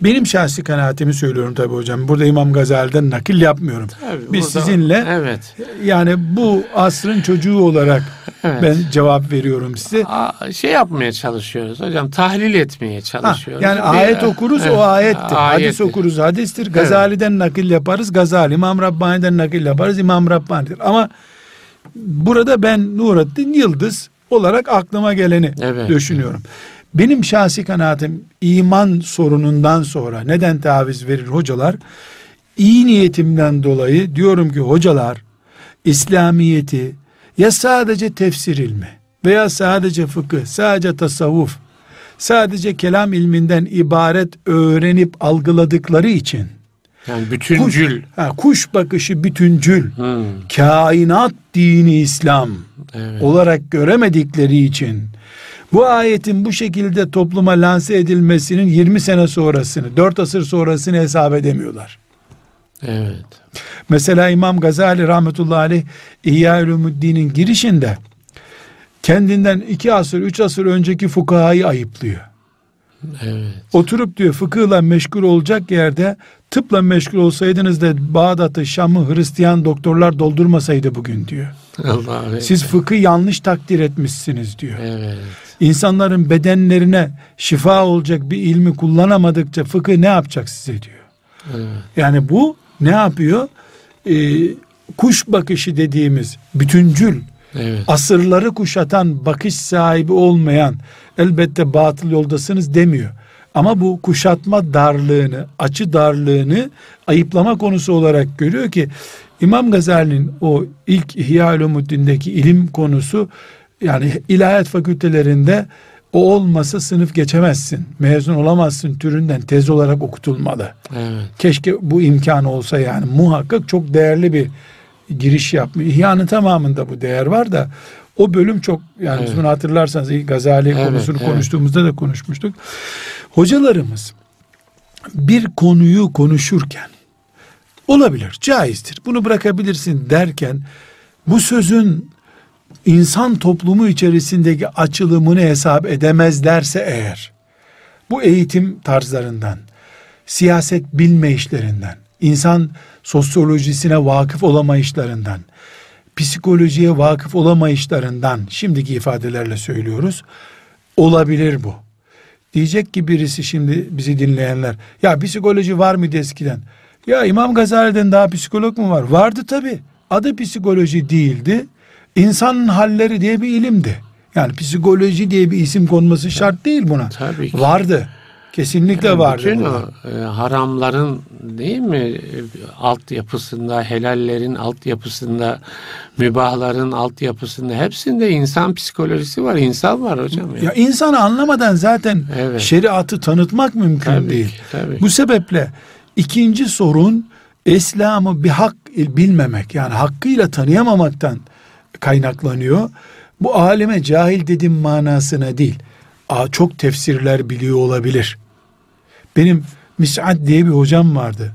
benim şahsi kanaatimi söylüyorum tabi hocam. Burada İmam Gazali'den nakil yapmıyorum. Tabii, Biz burada, sizinle evet. yani bu asrın çocuğu olarak evet. ben cevap veriyorum size. A, şey yapmaya çalışıyoruz hocam. Tahlil etmeye çalışıyoruz. Ha, yani Bir, ayet okuruz evet, o ayettir. Ayettir. Hadis okuruz hadistir. Gazali'den evet. nakil yaparız. Gazali İmam Rabbani'den nakil yaparız. İmam Rabbani'dir. Ama burada ben Nurattin Yıldız olarak aklıma geleni evet. düşünüyorum. Benim şahsi kanaatim iman sorunundan sonra neden taviz verir hocalar? İyi niyetimden dolayı diyorum ki hocalar İslamiyeti ya sadece tefsir ilmi veya sadece fıkıh, sadece tasavvuf, sadece kelam ilminden ibaret öğrenip algıladıkları için yani bütüncül. Kuş, ha, kuş bakışı bütüncül. Hmm. Kainat dini İslam evet. olarak göremedikleri için bu ayetin bu şekilde topluma lanse edilmesinin 20 sene sonrasını, 4 asır sonrasını hesap edemiyorlar. Evet. Mesela İmam Gazali rahmetullahi aleyh İhya Ulumuddin'in girişinde kendinden iki asır, üç asır önceki fukahayı ayıplıyor. Evet. Oturup diyor fıkıhla meşgul olacak yerde tıpla meşgul olsaydınız da Bağdat'ı, Şam'ı Hristiyan doktorlar doldurmasaydı bugün diyor. Allah Siz fıkı yanlış takdir etmişsiniz diyor. Evet. İnsanların bedenlerine şifa olacak bir ilmi kullanamadıkça fıkıh ne yapacak size diyor. Evet. Yani bu ne yapıyor? Ee, kuş bakışı dediğimiz bütüncül, evet. asırları kuşatan bakış sahibi olmayan elbette batıl yoldasınız demiyor. Ama bu kuşatma darlığını, açı darlığını ayıplama konusu olarak görüyor ki İmam Gazali'nin o ilk İhya Ulumuddin'deki ilim konusu yani ilahiyat fakültelerinde o olmasa sınıf geçemezsin. Mezun olamazsın türünden tez olarak okutulmalı. Evet. Keşke bu imkan olsa yani muhakkak çok değerli bir giriş yapmış. İhya'nın tamamında bu değer var da o bölüm çok yani evet. bunu hatırlarsanız ilk Gazali evet, konusunu evet. konuştuğumuzda da konuşmuştuk. Hocalarımız bir konuyu konuşurken Olabilir, caizdir. Bunu bırakabilirsin derken bu sözün insan toplumu içerisindeki açılımını hesap edemezlerse eğer bu eğitim tarzlarından, siyaset bilme işlerinden, insan sosyolojisine vakıf olamayışlarından, psikolojiye vakıf olamayışlarından şimdiki ifadelerle söylüyoruz. Olabilir bu. Diyecek ki birisi şimdi bizi dinleyenler ya psikoloji var mıydı eskiden? Ya İmam Gazali'den daha psikolog mu var? Vardı tabi. Adı psikoloji değildi. İnsanın halleri diye bir ilimdi. Yani psikoloji diye bir isim konması şart değil buna. Tabii ki. Vardı. Kesinlikle Yani vardı. Bütün o e, haramların değil mi e, altyapısında, helallerin altyapısında, mübahların altyapısında hepsinde insan psikolojisi var, insan var hocam. Ya. Ya insanı anlamadan zaten Evet. şeriatı tanıtmak mümkün Tabii değil. ki, tabii. Bu sebeple ikinci sorun İslam'ı bir hak bilmemek yani hakkıyla tanıyamamaktan kaynaklanıyor. Bu alime cahil dedim manasına değil. Aa, çok tefsirler biliyor olabilir. Benim Mis'ad diye bir hocam vardı.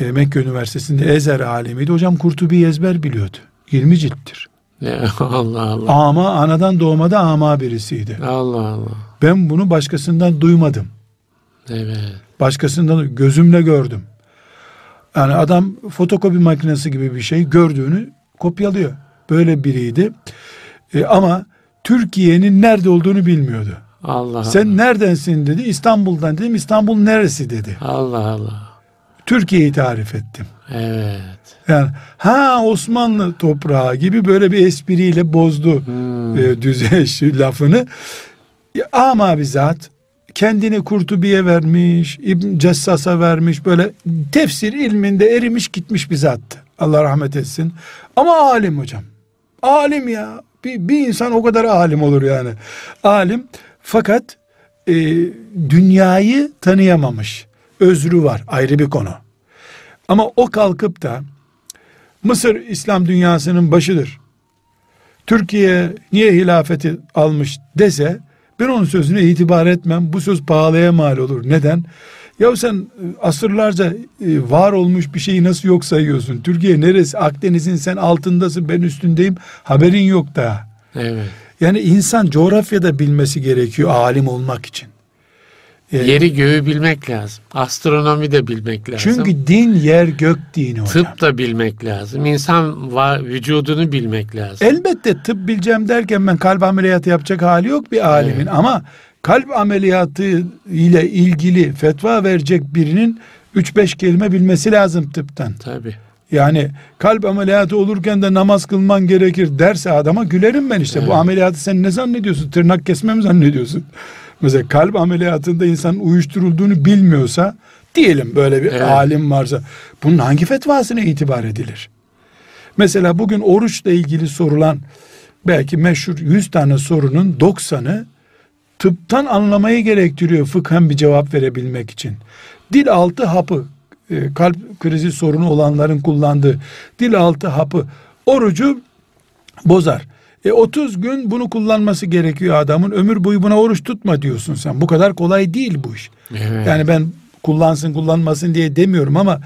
E, Mekke Üniversitesi'nde Ezer alimiydi. Hocam Kurtubi ezber biliyordu. 20 cilttir. Allah Allah. Ama anadan doğmada ama birisiydi. Allah Allah. Ben bunu başkasından duymadım. Evet. Başkasından gözümle gördüm. Yani adam fotokopi makinesi gibi bir şey gördüğünü kopyalıyor. Böyle biriydi. E, ama Türkiye'nin nerede olduğunu bilmiyordu. Allah Sen neredensin dedi. İstanbul'dan dedim. İstanbul neresi dedi. Allah Allah. Türkiye'yi tarif ettim. Evet. Yani ha Osmanlı toprağı gibi böyle bir espriyle bozdu Hmm. e, düze şu lafını. Ya, ama bizzat kendini Kurtubi'ye vermiş, İbn Cessas'a vermiş böyle tefsir ilminde erimiş gitmiş bir zattı. Allah rahmet etsin. Ama alim hocam. Alim ya. Bir, bir insan o kadar alim olur yani. Alim fakat e, dünyayı tanıyamamış. Özrü var ayrı bir konu. Ama o kalkıp da Mısır İslam dünyasının başıdır. Türkiye niye hilafeti almış dese ben onun sözüne itibar etmem. Bu söz pahalıya mal olur. Neden? Ya sen e, asırlarca e, var olmuş bir şeyi nasıl yok sayıyorsun? Türkiye neresi? Akdeniz'in sen altındasın ben üstündeyim. Haberin yok daha. Evet. Yani insan coğrafyada bilmesi gerekiyor alim olmak için. E, Yeri göğü bilmek lazım. Astronomi de bilmek lazım. çünkü din yer gök dini hocam. tıp da bilmek lazım. İnsan var, vücudunu bilmek lazım. Elbette tıp bileceğim derken ben kalp ameliyatı yapacak hali yok bir alimin Evet. ama kalp ameliyatı ile ilgili fetva verecek birinin 3-5 kelime bilmesi lazım tıptan. Tabii. Yani kalp ameliyatı olurken de namaz kılman gerekir derse adama gülerim ben işte. Bu Evet. ameliyatı sen ne zannediyorsun? Tırnak kesme mi zannediyorsun? Mesela kalp ameliyatında insan uyuşturulduğunu bilmiyorsa diyelim böyle bir Evet. alim varsa bunun hangi fetvasına itibar edilir? Mesela bugün oruçla ilgili sorulan belki meşhur 100 tane sorunun 90'ı tıptan anlamayı gerektiriyor fıkhen bir cevap verebilmek için. Dil altı hapı e, kalp krizi sorunu olanların kullandığı dil altı hapı orucu bozar. E 30 gün bunu kullanması gerekiyor adamın. Ömür boyu buna oruç tutma diyorsun sen. Bu kadar kolay değil bu iş. Evet. Yani ben kullansın kullanmasın diye demiyorum ama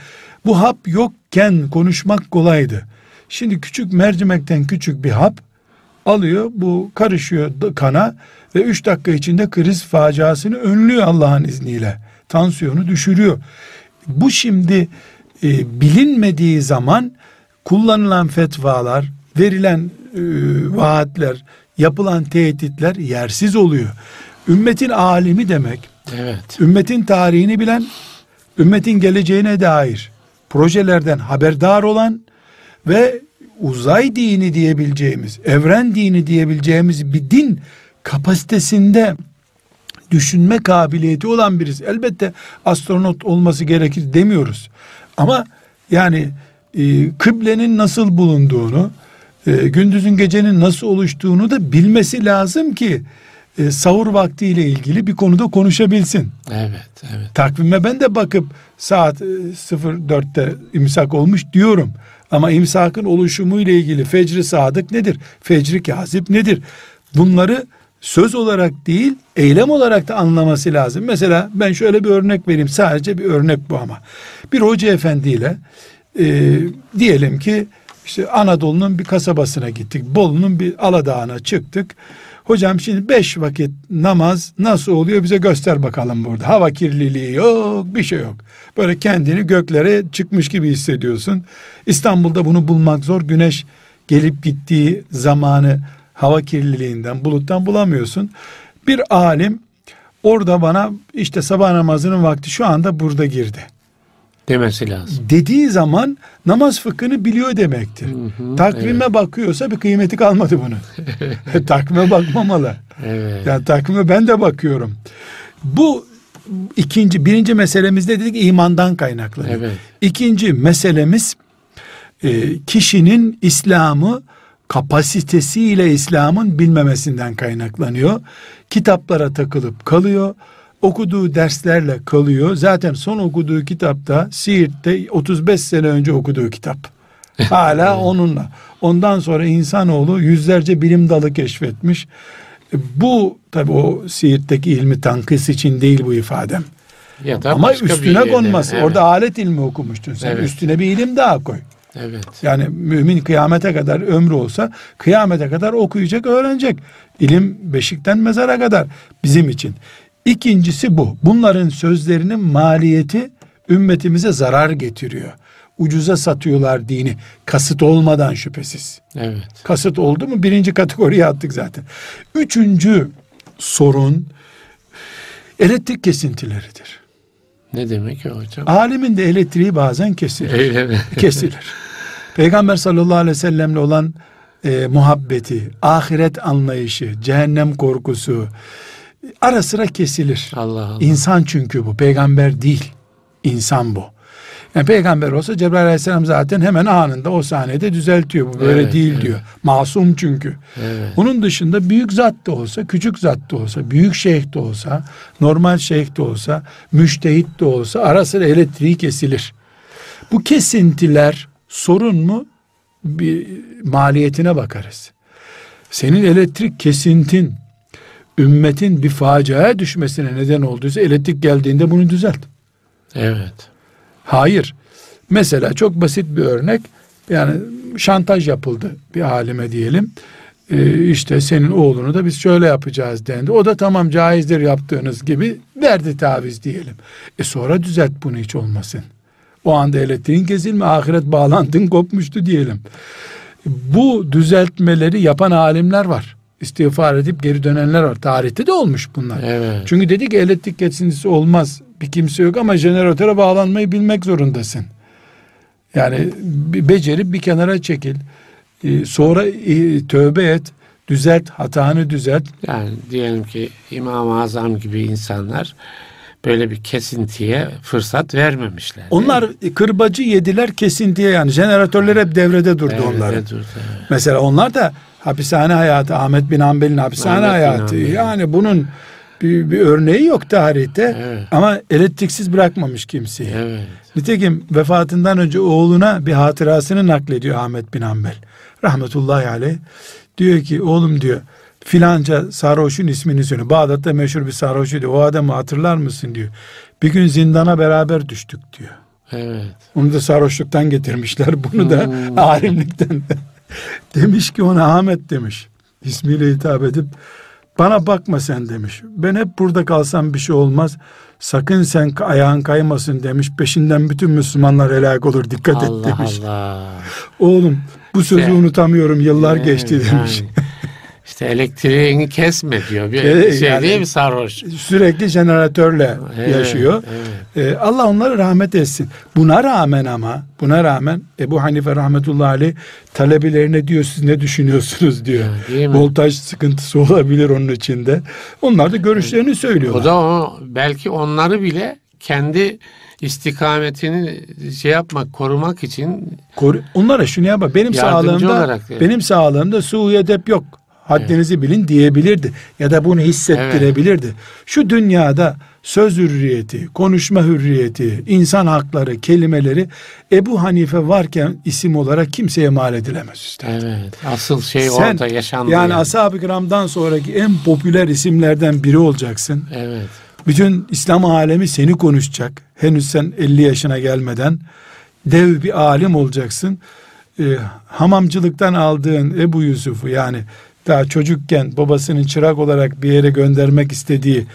bu hap yokken konuşmak kolaydı. Şimdi küçük mercimekten küçük bir hap alıyor bu karışıyor kana ve 3 dakika içinde kriz faciasını önlüyor Allah'ın izniyle. Tansiyonu düşürüyor. Bu şimdi e, bilinmediği zaman kullanılan fetvalar, verilen vaatler, yapılan tehditler yersiz oluyor. Ümmetin alimi demek Evet. ümmetin tarihini bilen, ümmetin geleceğine dair projelerden haberdar olan ve uzay dini diyebileceğimiz, evren dini diyebileceğimiz bir din kapasitesinde düşünme kabiliyeti olan birisi. Elbette astronot olması gerekir demiyoruz. Ama yani e, kıblenin nasıl bulunduğunu, e, gündüzün gecenin nasıl oluştuğunu da bilmesi lazım ki e, sahur vaktiyle ilgili bir konuda konuşabilsin. Evet. Evet. Takvime ben de bakıp saat e, 04'te imsak olmuş diyorum. Ama imsakın oluşumu ile ilgili fecri sadık nedir? Fecri kazip nedir? Bunları söz olarak değil eylem olarak da anlaması lazım. Mesela ben şöyle bir örnek vereyim. Sadece bir örnek bu ama. Bir hoca efendiyle e, diyelim ki işte Anadolu'nun bir kasabasına gittik. Bolu'nun bir Aladağ'ına çıktık. Hocam şimdi beş vakit namaz nasıl oluyor bize göster bakalım burada. Hava kirliliği yok bir şey yok. Böyle kendini göklere çıkmış gibi hissediyorsun. İstanbul'da bunu bulmak zor. Güneş gelip gittiği zamanı hava kirliliğinden buluttan bulamıyorsun. Bir alim orada bana işte sabah namazının vakti şu anda burada girdi demesi lazım. Dediği zaman namaz fıkhını biliyor demektir. Hı hı, Takvime evet. bakıyorsa bir kıymeti kalmadı bunun. takvime bakmamalı. Evet. Yani takvime ben de bakıyorum. Bu ikinci, birinci meselemizde dedik imandan kaynaklanıyor. Evet. İkinci meselemiz e, kişinin İslam'ı kapasitesiyle İslam'ın bilmemesinden kaynaklanıyor. Kitaplara takılıp kalıyor okuduğu derslerle kalıyor. Zaten son okuduğu kitapta Siirt'te 35 sene önce okuduğu kitap. Hala onunla. Ondan sonra insanoğlu yüzlerce bilim dalı keşfetmiş. Bu tabi o Siirt'teki ilmi tankıs için değil bu ifadem. Ya da Ama üstüne konması. Evet. Orada alet ilmi okumuştun sen. Evet. Üstüne bir ilim daha koy. Evet. Yani mümin kıyamete kadar ömrü olsa kıyamete kadar okuyacak, öğrenecek. İlim beşikten mezara kadar bizim için. İkincisi bu. Bunların sözlerinin maliyeti ümmetimize zarar getiriyor. Ucuza satıyorlar dini. Kasıt olmadan şüphesiz. Evet. Kasıt oldu mu birinci kategoriye attık zaten. Üçüncü sorun elektrik kesintileridir. Ne demek o hocam? Alimin de elektriği bazen kesilir. Öyle mi? kesilir. Peygamber sallallahu aleyhi ve sellemle olan e, muhabbeti, ahiret anlayışı, cehennem korkusu, ara sıra kesilir. Allah Allah. İnsan çünkü bu. Peygamber değil. İnsan bu. Yani peygamber olsa Cebrail aleyhisselam zaten hemen anında o sahnede düzeltiyor. Bu böyle evet, değil evet. diyor. Masum çünkü. Evet. Bunun dışında büyük zat da olsa, küçük zat da olsa, büyük şeyh de olsa, normal şeyh de olsa, müştehit de olsa ara sıra elektriği kesilir. Bu kesintiler sorun mu? Bir maliyetine bakarız. Senin elektrik kesintin ümmetin bir faciaya düşmesine neden olduysa elektrik geldiğinde bunu düzelt. Evet. Hayır. Mesela çok basit bir örnek. Yani şantaj yapıldı bir alime diyelim. Ee, işte senin oğlunu da biz şöyle yapacağız dendi. O da tamam caizdir yaptığınız gibi verdi taviz diyelim. E sonra düzelt bunu hiç olmasın. O anda elektriğin kesilme ahiret bağlantın kopmuştu diyelim. Bu düzeltmeleri yapan alimler var istiğfar edip geri dönenler var. Tarihte de olmuş bunlar. Evet. Çünkü dedi ki elektrik kesintisi olmaz. Bir kimse yok ama jeneratöre bağlanmayı bilmek zorundasın. Yani becerip bir kenara çekil. Ee, sonra e, tövbe et. Düzelt, hatanı düzelt. Yani diyelim ki İmam-ı Azam gibi insanlar böyle bir kesintiye fırsat vermemişler. Onlar kırbacı yediler kesintiye yani jeneratörler hep devrede durdu devrede onlar. Durdu, evet. Mesela onlar da hapishane hayatı Ahmet bin Hanbel'in hapishane Ahmet hayatı yani bunun bir, bir örneği yok tarihte evet. ama elektriksiz bırakmamış kimseyi. Evet. Nitekim vefatından önce oğluna bir hatırasını naklediyor Ahmet bin Hanbel. Rahmetullahi aleyh. Diyor ki oğlum diyor filanca sarhoşun ismini söyle. Bağdat'ta meşhur bir sarhoşuydu. O adamı hatırlar mısın diyor. Bir gün zindana beraber düştük diyor. Evet. Onu da sarhoşluktan getirmişler. Bunu da hmm. alimlikten. demiş ki ona Ahmet demiş. İsmiyle hitap edip bana bakma sen demiş. Ben hep burada kalsam bir şey olmaz. Sakın sen ayağın kaymasın demiş. Peşinden bütün Müslümanlar helak olur. Dikkat Allah et demiş. Allah. Oğlum bu sözü unutamıyorum. Yıllar yani, geçti demiş. Yani. İşte elektriğini kesme diyor. Bir evet, şey yani, değil mi sarhoş? Sürekli jeneratörle evet, yaşıyor. Evet. Ee, Allah onları rahmet etsin. Buna rağmen ama buna rağmen Ebu Hanife rahmetullahi aleyh talebelerine diyor siz ne düşünüyorsunuz diyor. Ya, Voltaj sıkıntısı olabilir onun içinde. Onlar da görüşlerini söylüyorlar. O da o, belki onları bile kendi istikametini şey yapmak, korumak için Koru, onlara şunu yapma. Benim sağlığımda olarak, benim sağlığımda su edep yok haddinizi evet. bilin diyebilirdi. Ya da bunu hissettirebilirdi. Evet. Şu dünyada söz hürriyeti, konuşma hürriyeti, insan hakları, kelimeleri Ebu Hanife varken isim olarak kimseye mal edilemez üstad. Evet. Asıl şey Sen, orada yaşandı. Yani, yani. ashab-ı kiramdan sonraki en popüler isimlerden biri olacaksın. Evet. Bütün İslam alemi seni konuşacak. Henüz sen 50 yaşına gelmeden dev bir alim olacaksın. E, hamamcılıktan aldığın Ebu Yusuf'u yani daha çocukken babasının çırak olarak bir yere göndermek istediği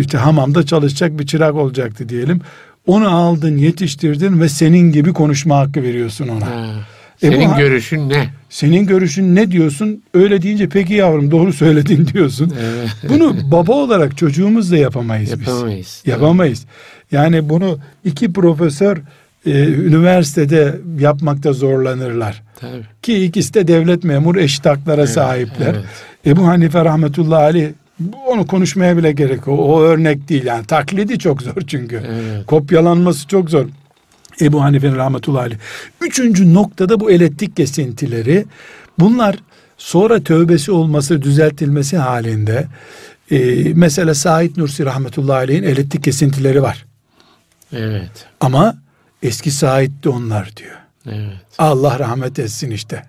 işte hamamda çalışacak bir çırak olacaktı diyelim. Onu aldın, yetiştirdin ve senin gibi konuşma hakkı veriyorsun ona. Ha. E bu Senin ha- görüşün ne? Senin görüşün ne diyorsun? Öyle deyince peki yavrum doğru söyledin diyorsun. Evet. Bunu baba olarak çocuğumuzla yapamayız, biz. Yapamayız. Yapamayız. Yani bunu iki profesör e, üniversitede yapmakta zorlanırlar. Tabii. Ki ikisi de devlet memur eşit haklara sahipler. evet. Ebu Hanife rahmetullahi aleyh onu konuşmaya bile gerek yok. O örnek değil yani. Taklidi çok zor çünkü. Evet. Kopyalanması çok zor. Ebu Hanife'nin rahmetullahi aleyh. Üçüncü noktada bu elektrik kesintileri. Bunlar sonra tövbesi olması, düzeltilmesi halinde e, mesela Said Nursi rahmetullahi aleyhin elektrik kesintileri var. Evet. Ama eski de onlar diyor. Evet. Allah rahmet etsin işte.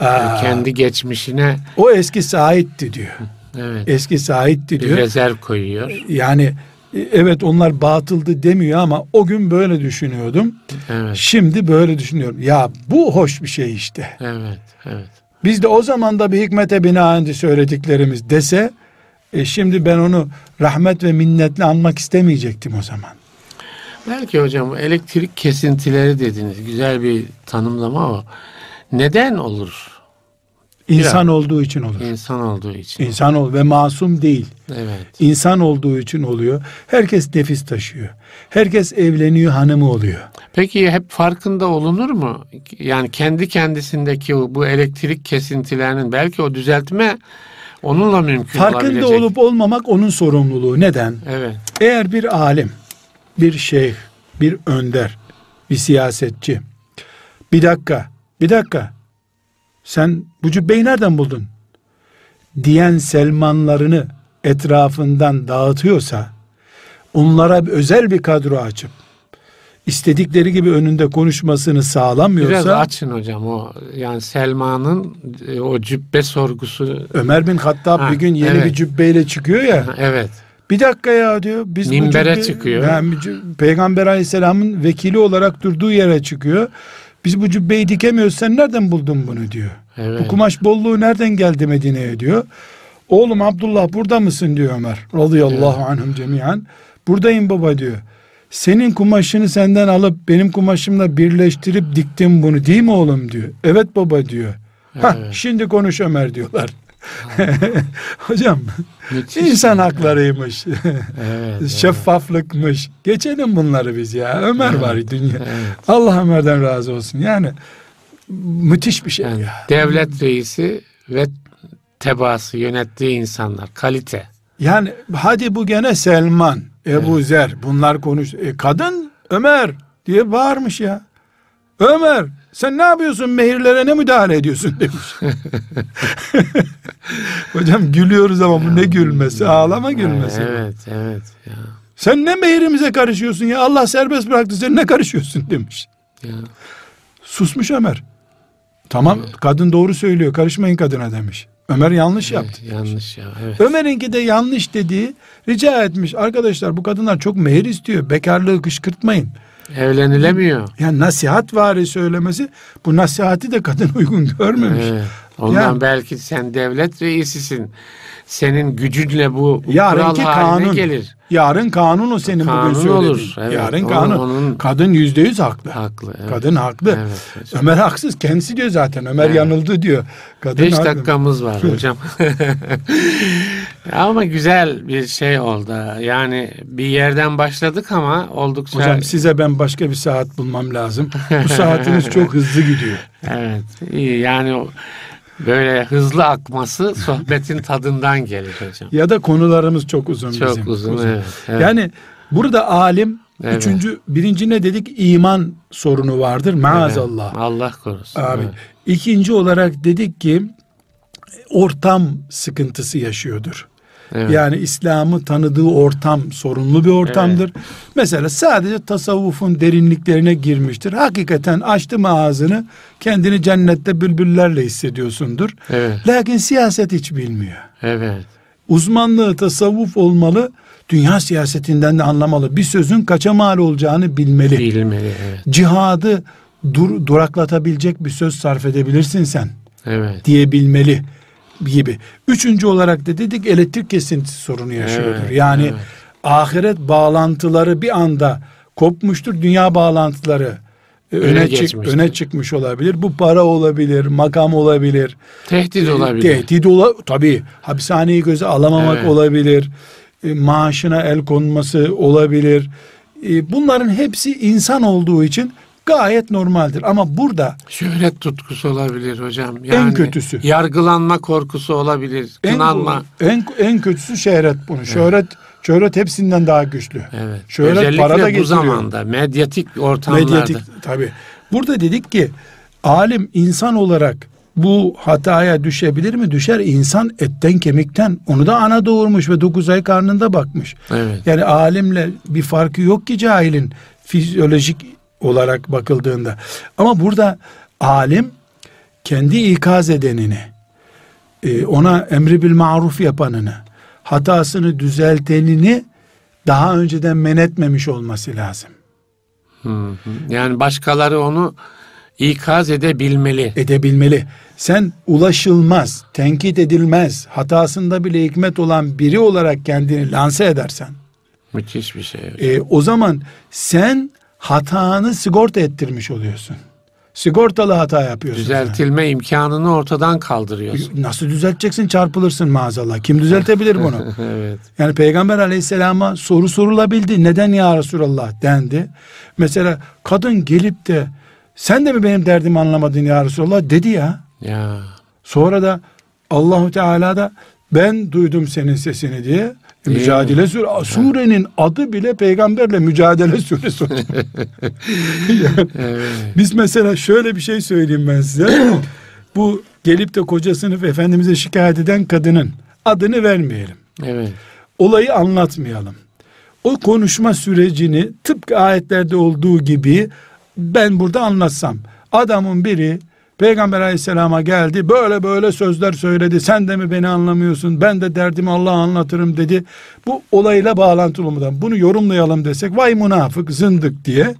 Yani Aa, kendi geçmişine O eski Said'di diyor. evet, Eski bir diyor. rezerv koyuyor. Yani e, evet onlar batıldı demiyor ama o gün böyle düşünüyordum. Evet. Şimdi böyle düşünüyorum. Ya bu hoş bir şey işte. Evet. Evet. Biz de o zaman da bir hikmete binaen söylediklerimiz dese e, şimdi ben onu rahmet ve minnetle anmak istemeyecektim o zaman. Belki hocam elektrik kesintileri dediniz. Güzel bir tanımlama o. Neden olur? İnsan olduğu için olur. İnsan olduğu için. İnsan ol ve masum değil. Evet. İnsan olduğu için oluyor. Herkes nefis taşıyor. Herkes evleniyor, hanımı oluyor. Peki hep farkında olunur mu? Yani kendi kendisindeki bu elektrik kesintilerinin belki o düzeltme onunla mümkün Farkında olabilecek. olup olmamak onun sorumluluğu. Neden? Evet. Eğer bir alim, bir şeyh, bir önder, bir siyasetçi bir dakika, bir dakika sen bu cübbeyi nereden buldun? Diyen Selmanlarını etrafından dağıtıyorsa onlara özel bir kadro açıp istedikleri gibi önünde konuşmasını Biraz sağlamıyorsa açın hocam o yani Selma'nın e, o cübbe sorgusu. Ömer bin Hattab Ha, bir gün yeni evet. bir cübbeyle çıkıyor ya Evet. Bir dakika ya diyor. Biz bu Minbere cübbe- çıkıyor. Yani Peygamber aleyhisselamın vekili olarak durduğu yere çıkıyor. Biz bu cübbeyi dikemiyoruz. Sen nereden buldun bunu diyor. Evet. Bu kumaş bolluğu nereden geldi Medine'ye diyor. Oğlum Abdullah burada mısın diyor Ömer. Radıyallahu anhum cemiyan. Buradayım baba diyor. Senin kumaşını senden alıp benim kumaşımla birleştirip diktim bunu değil mi oğlum diyor. Evet baba diyor. Hah, Evet. şimdi konuş Ömer diyorlar. Hocam Müthiş. insan haklarıymış. Evet. Şeffaflıkmış. Geçelim bunları biz ya. Ömer var dünya. Evet. Allah Ömer'den razı olsun. Yani müthiş bir şey Yani ya. devlet reisi ve tebaası yönettiği insanlar kalite. Yani hadi bu gene Selman, Ebu Zer bunlar konuş. E, kadın Ömer diye bağırmış ya. Ömer sen ne yapıyorsun mehirlere ne müdahale ediyorsun demiş. Hocam gülüyoruz ama bu ne gülmesi ağlama gülmesi. Evet, evet. Ya, Sen ne mehirimize karışıyorsun ya Allah serbest bıraktı sen ne karışıyorsun demiş. ya. Susmuş Ömer. Tamam kadın doğru söylüyor karışmayın kadına demiş. Ömer yanlış yaptı. Evet, yanlış ya. Evet. Ömer'inki de yanlış dediği rica etmiş. Arkadaşlar bu kadınlar çok mehir istiyor. Bekarlığı kışkırtmayın. Evlenilemiyor. Yani nasihat vari söylemesi bu nasihati de kadın uygun görmemiş. Evet. Ondan Yani- belki sen devlet reisisin. Senin gücünle bu Yarınki kural kanun. gelir. Yarın kanun o senin Kanun bugün söylediğin. olur, evet. Yarın Onun- kanun. onun- Kadın yüzde yüz haklı. Haklı. Evet. Kadın haklı. Evet hocam. Ömer haksız. Kendisi diyor zaten. Ömer Evet. yanıldı diyor. Kadın Beş haklı. dakikamız var hocam. Ama güzel bir şey oldu. Yani bir yerden başladık ama oldukça... Hocam size ben başka bir saat bulmam lazım. Bu saatiniz çok hızlı gidiyor. Evet. iyi. Yani böyle hızlı akması sohbetin tadından gelir hocam. Ya da konularımız çok uzun Çok bizim. uzun, evet, evet. Yani burada alim Evet. üçüncü birinci ne dedik iman sorunu vardır maazallah. Evet. Allah korusun. Abi Evet. ikinci olarak dedik ki ortam sıkıntısı yaşıyordur. Evet. Yani İslam'ı tanıdığı ortam sorunlu bir ortamdır. Mesela sadece tasavvufun derinliklerine girmiştir. Hakikaten açtı mı ağzını kendini cennette bülbüllerle hissediyorsundur. Evet. Lakin siyaset hiç bilmiyor. Evet. Uzmanlığı tasavvuf olmalı. dünya siyasetinden de anlamalı. Bir sözün kaça mal olacağını bilmeli. Bilmeli evet. Cihadı dur, duraklatabilecek bir söz sarf edebilirsin sen Evet. diyebilmeli gibi. Üçüncü olarak da dedik elektrik kesintisi sorunu yaşıyordur. Evet, yani evet. ahiret bağlantıları bir anda kopmuştur. Dünya bağlantıları e, Öne öne, çık, öne çıkmış olabilir. Bu para olabilir, makam olabilir. Tehdit e, olabilir. Tehdit ola tabii. Hapishaneyi göze alamamak Evet. olabilir. E, maaşına el konması olabilir. E, bunların hepsi insan olduğu için gayet normaldir. Ama burada Şöhret tutkusu olabilir hocam. Yani kötüsü. Yargılanma korkusu olabilir. en, Kınanma. en en kötüsü şöhret bunu. Şöhret şöhret hepsinden daha güçlü. Evet. Şöhret Özellikle para da bu zamanda medyatik ortamlarda. Medyatik tabi. Burada dedik ki alim insan olarak bu hataya düşebilir mi? Düşer. İnsan etten kemikten. Onu da ana doğurmuş ve 9 ay karnında bakmış. Evet. Yani alimle bir farkı yok ki cahilin fizyolojik olarak bakıldığında. Ama burada alim kendi ikaz edenini, e, ona emri bil maruf yapanını, hatasını düzeltenini daha önceden men etmemiş olması lazım. Hı hı. Yani başkaları onu ikaz edebilmeli. Edebilmeli. Sen ulaşılmaz, tenkit edilmez, hatasında bile hikmet olan biri olarak kendini lanse edersen, Müthiş bir şey. e, o zaman sen hatanı sigorta ettirmiş oluyorsun. Sigortalı hata yapıyorsun. sen. Düzeltilme imkanını ortadan kaldırıyorsun. Nasıl düzelteceksin çarpılırsın maazallah. Kim düzeltebilir bunu? evet. Yani Peygamber aleyhisselama soru sorulabildi. Neden ya Resulallah dendi. Mesela kadın gelip de sen de mi benim derdimi anlamadın ya Resulallah dedi ya. Ya. Sonra da Allahu Teala da ben duydum senin sesini diye mücadele sure surenin adı bile peygamberle mücadele suresi. Yani Evet. Biz mesela şöyle bir şey söyleyeyim ben size. Bu gelip de kocasını Efendimiz'e şikayet eden kadının adını vermeyelim. Evet. Olayı anlatmayalım. O konuşma sürecini tıpkı ayetlerde olduğu gibi ben burada anlatsam. Adamın biri Peygamber aleyhisselama geldi böyle böyle sözler söyledi. Sen de mi beni anlamıyorsun? Ben de derdimi Allah'a anlatırım dedi. Bu olayla bağlantılı mıdan? Bunu yorumlayalım desek vay münafık zındık diye.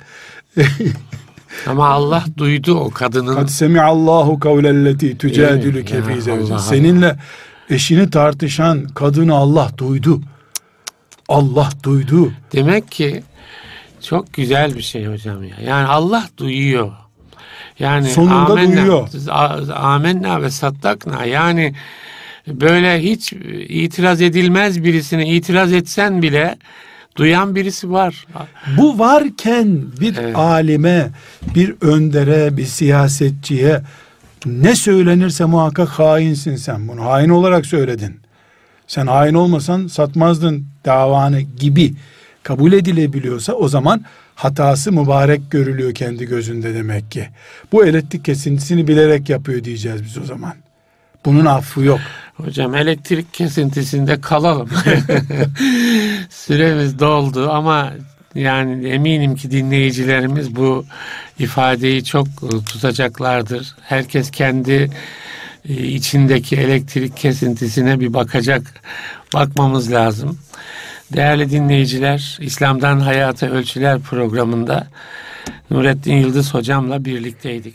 Ama Allah duydu o kadının Kad semi'allahu kavlelleti tücadülüke Ya fî zevcin. Seninle eşini tartışan kadını Allah duydu. Allah duydu. Demek ki çok güzel bir şey hocam ya. Yani Allah duyuyor. Yani Sonunda duyuyor. a- Amenna ve sattakna. Yani böyle hiç itiraz edilmez birisine itiraz etsen bile duyan birisi var. Bu varken bir Evet. alime, bir öndere, bir siyasetçiye ne söylenirse muhakkak hainsin sen. Bunu hain olarak söyledin. Sen hain olmasan satmazdın davanı gibi kabul edilebiliyorsa o zaman hatası mübarek görülüyor kendi gözünde demek ki. Bu elektrik kesintisini bilerek yapıyor diyeceğiz biz o zaman. Bunun affı yok. Hocam elektrik kesintisinde kalalım. Süremiz doldu ama yani eminim ki dinleyicilerimiz bu ifadeyi çok tutacaklardır. Herkes kendi e, içindeki elektrik kesintisine bir bakacak, bakmamız lazım. Değerli dinleyiciler, İslam'dan Hayata Ölçüler programında Nurettin Yıldız hocamla birlikteydik.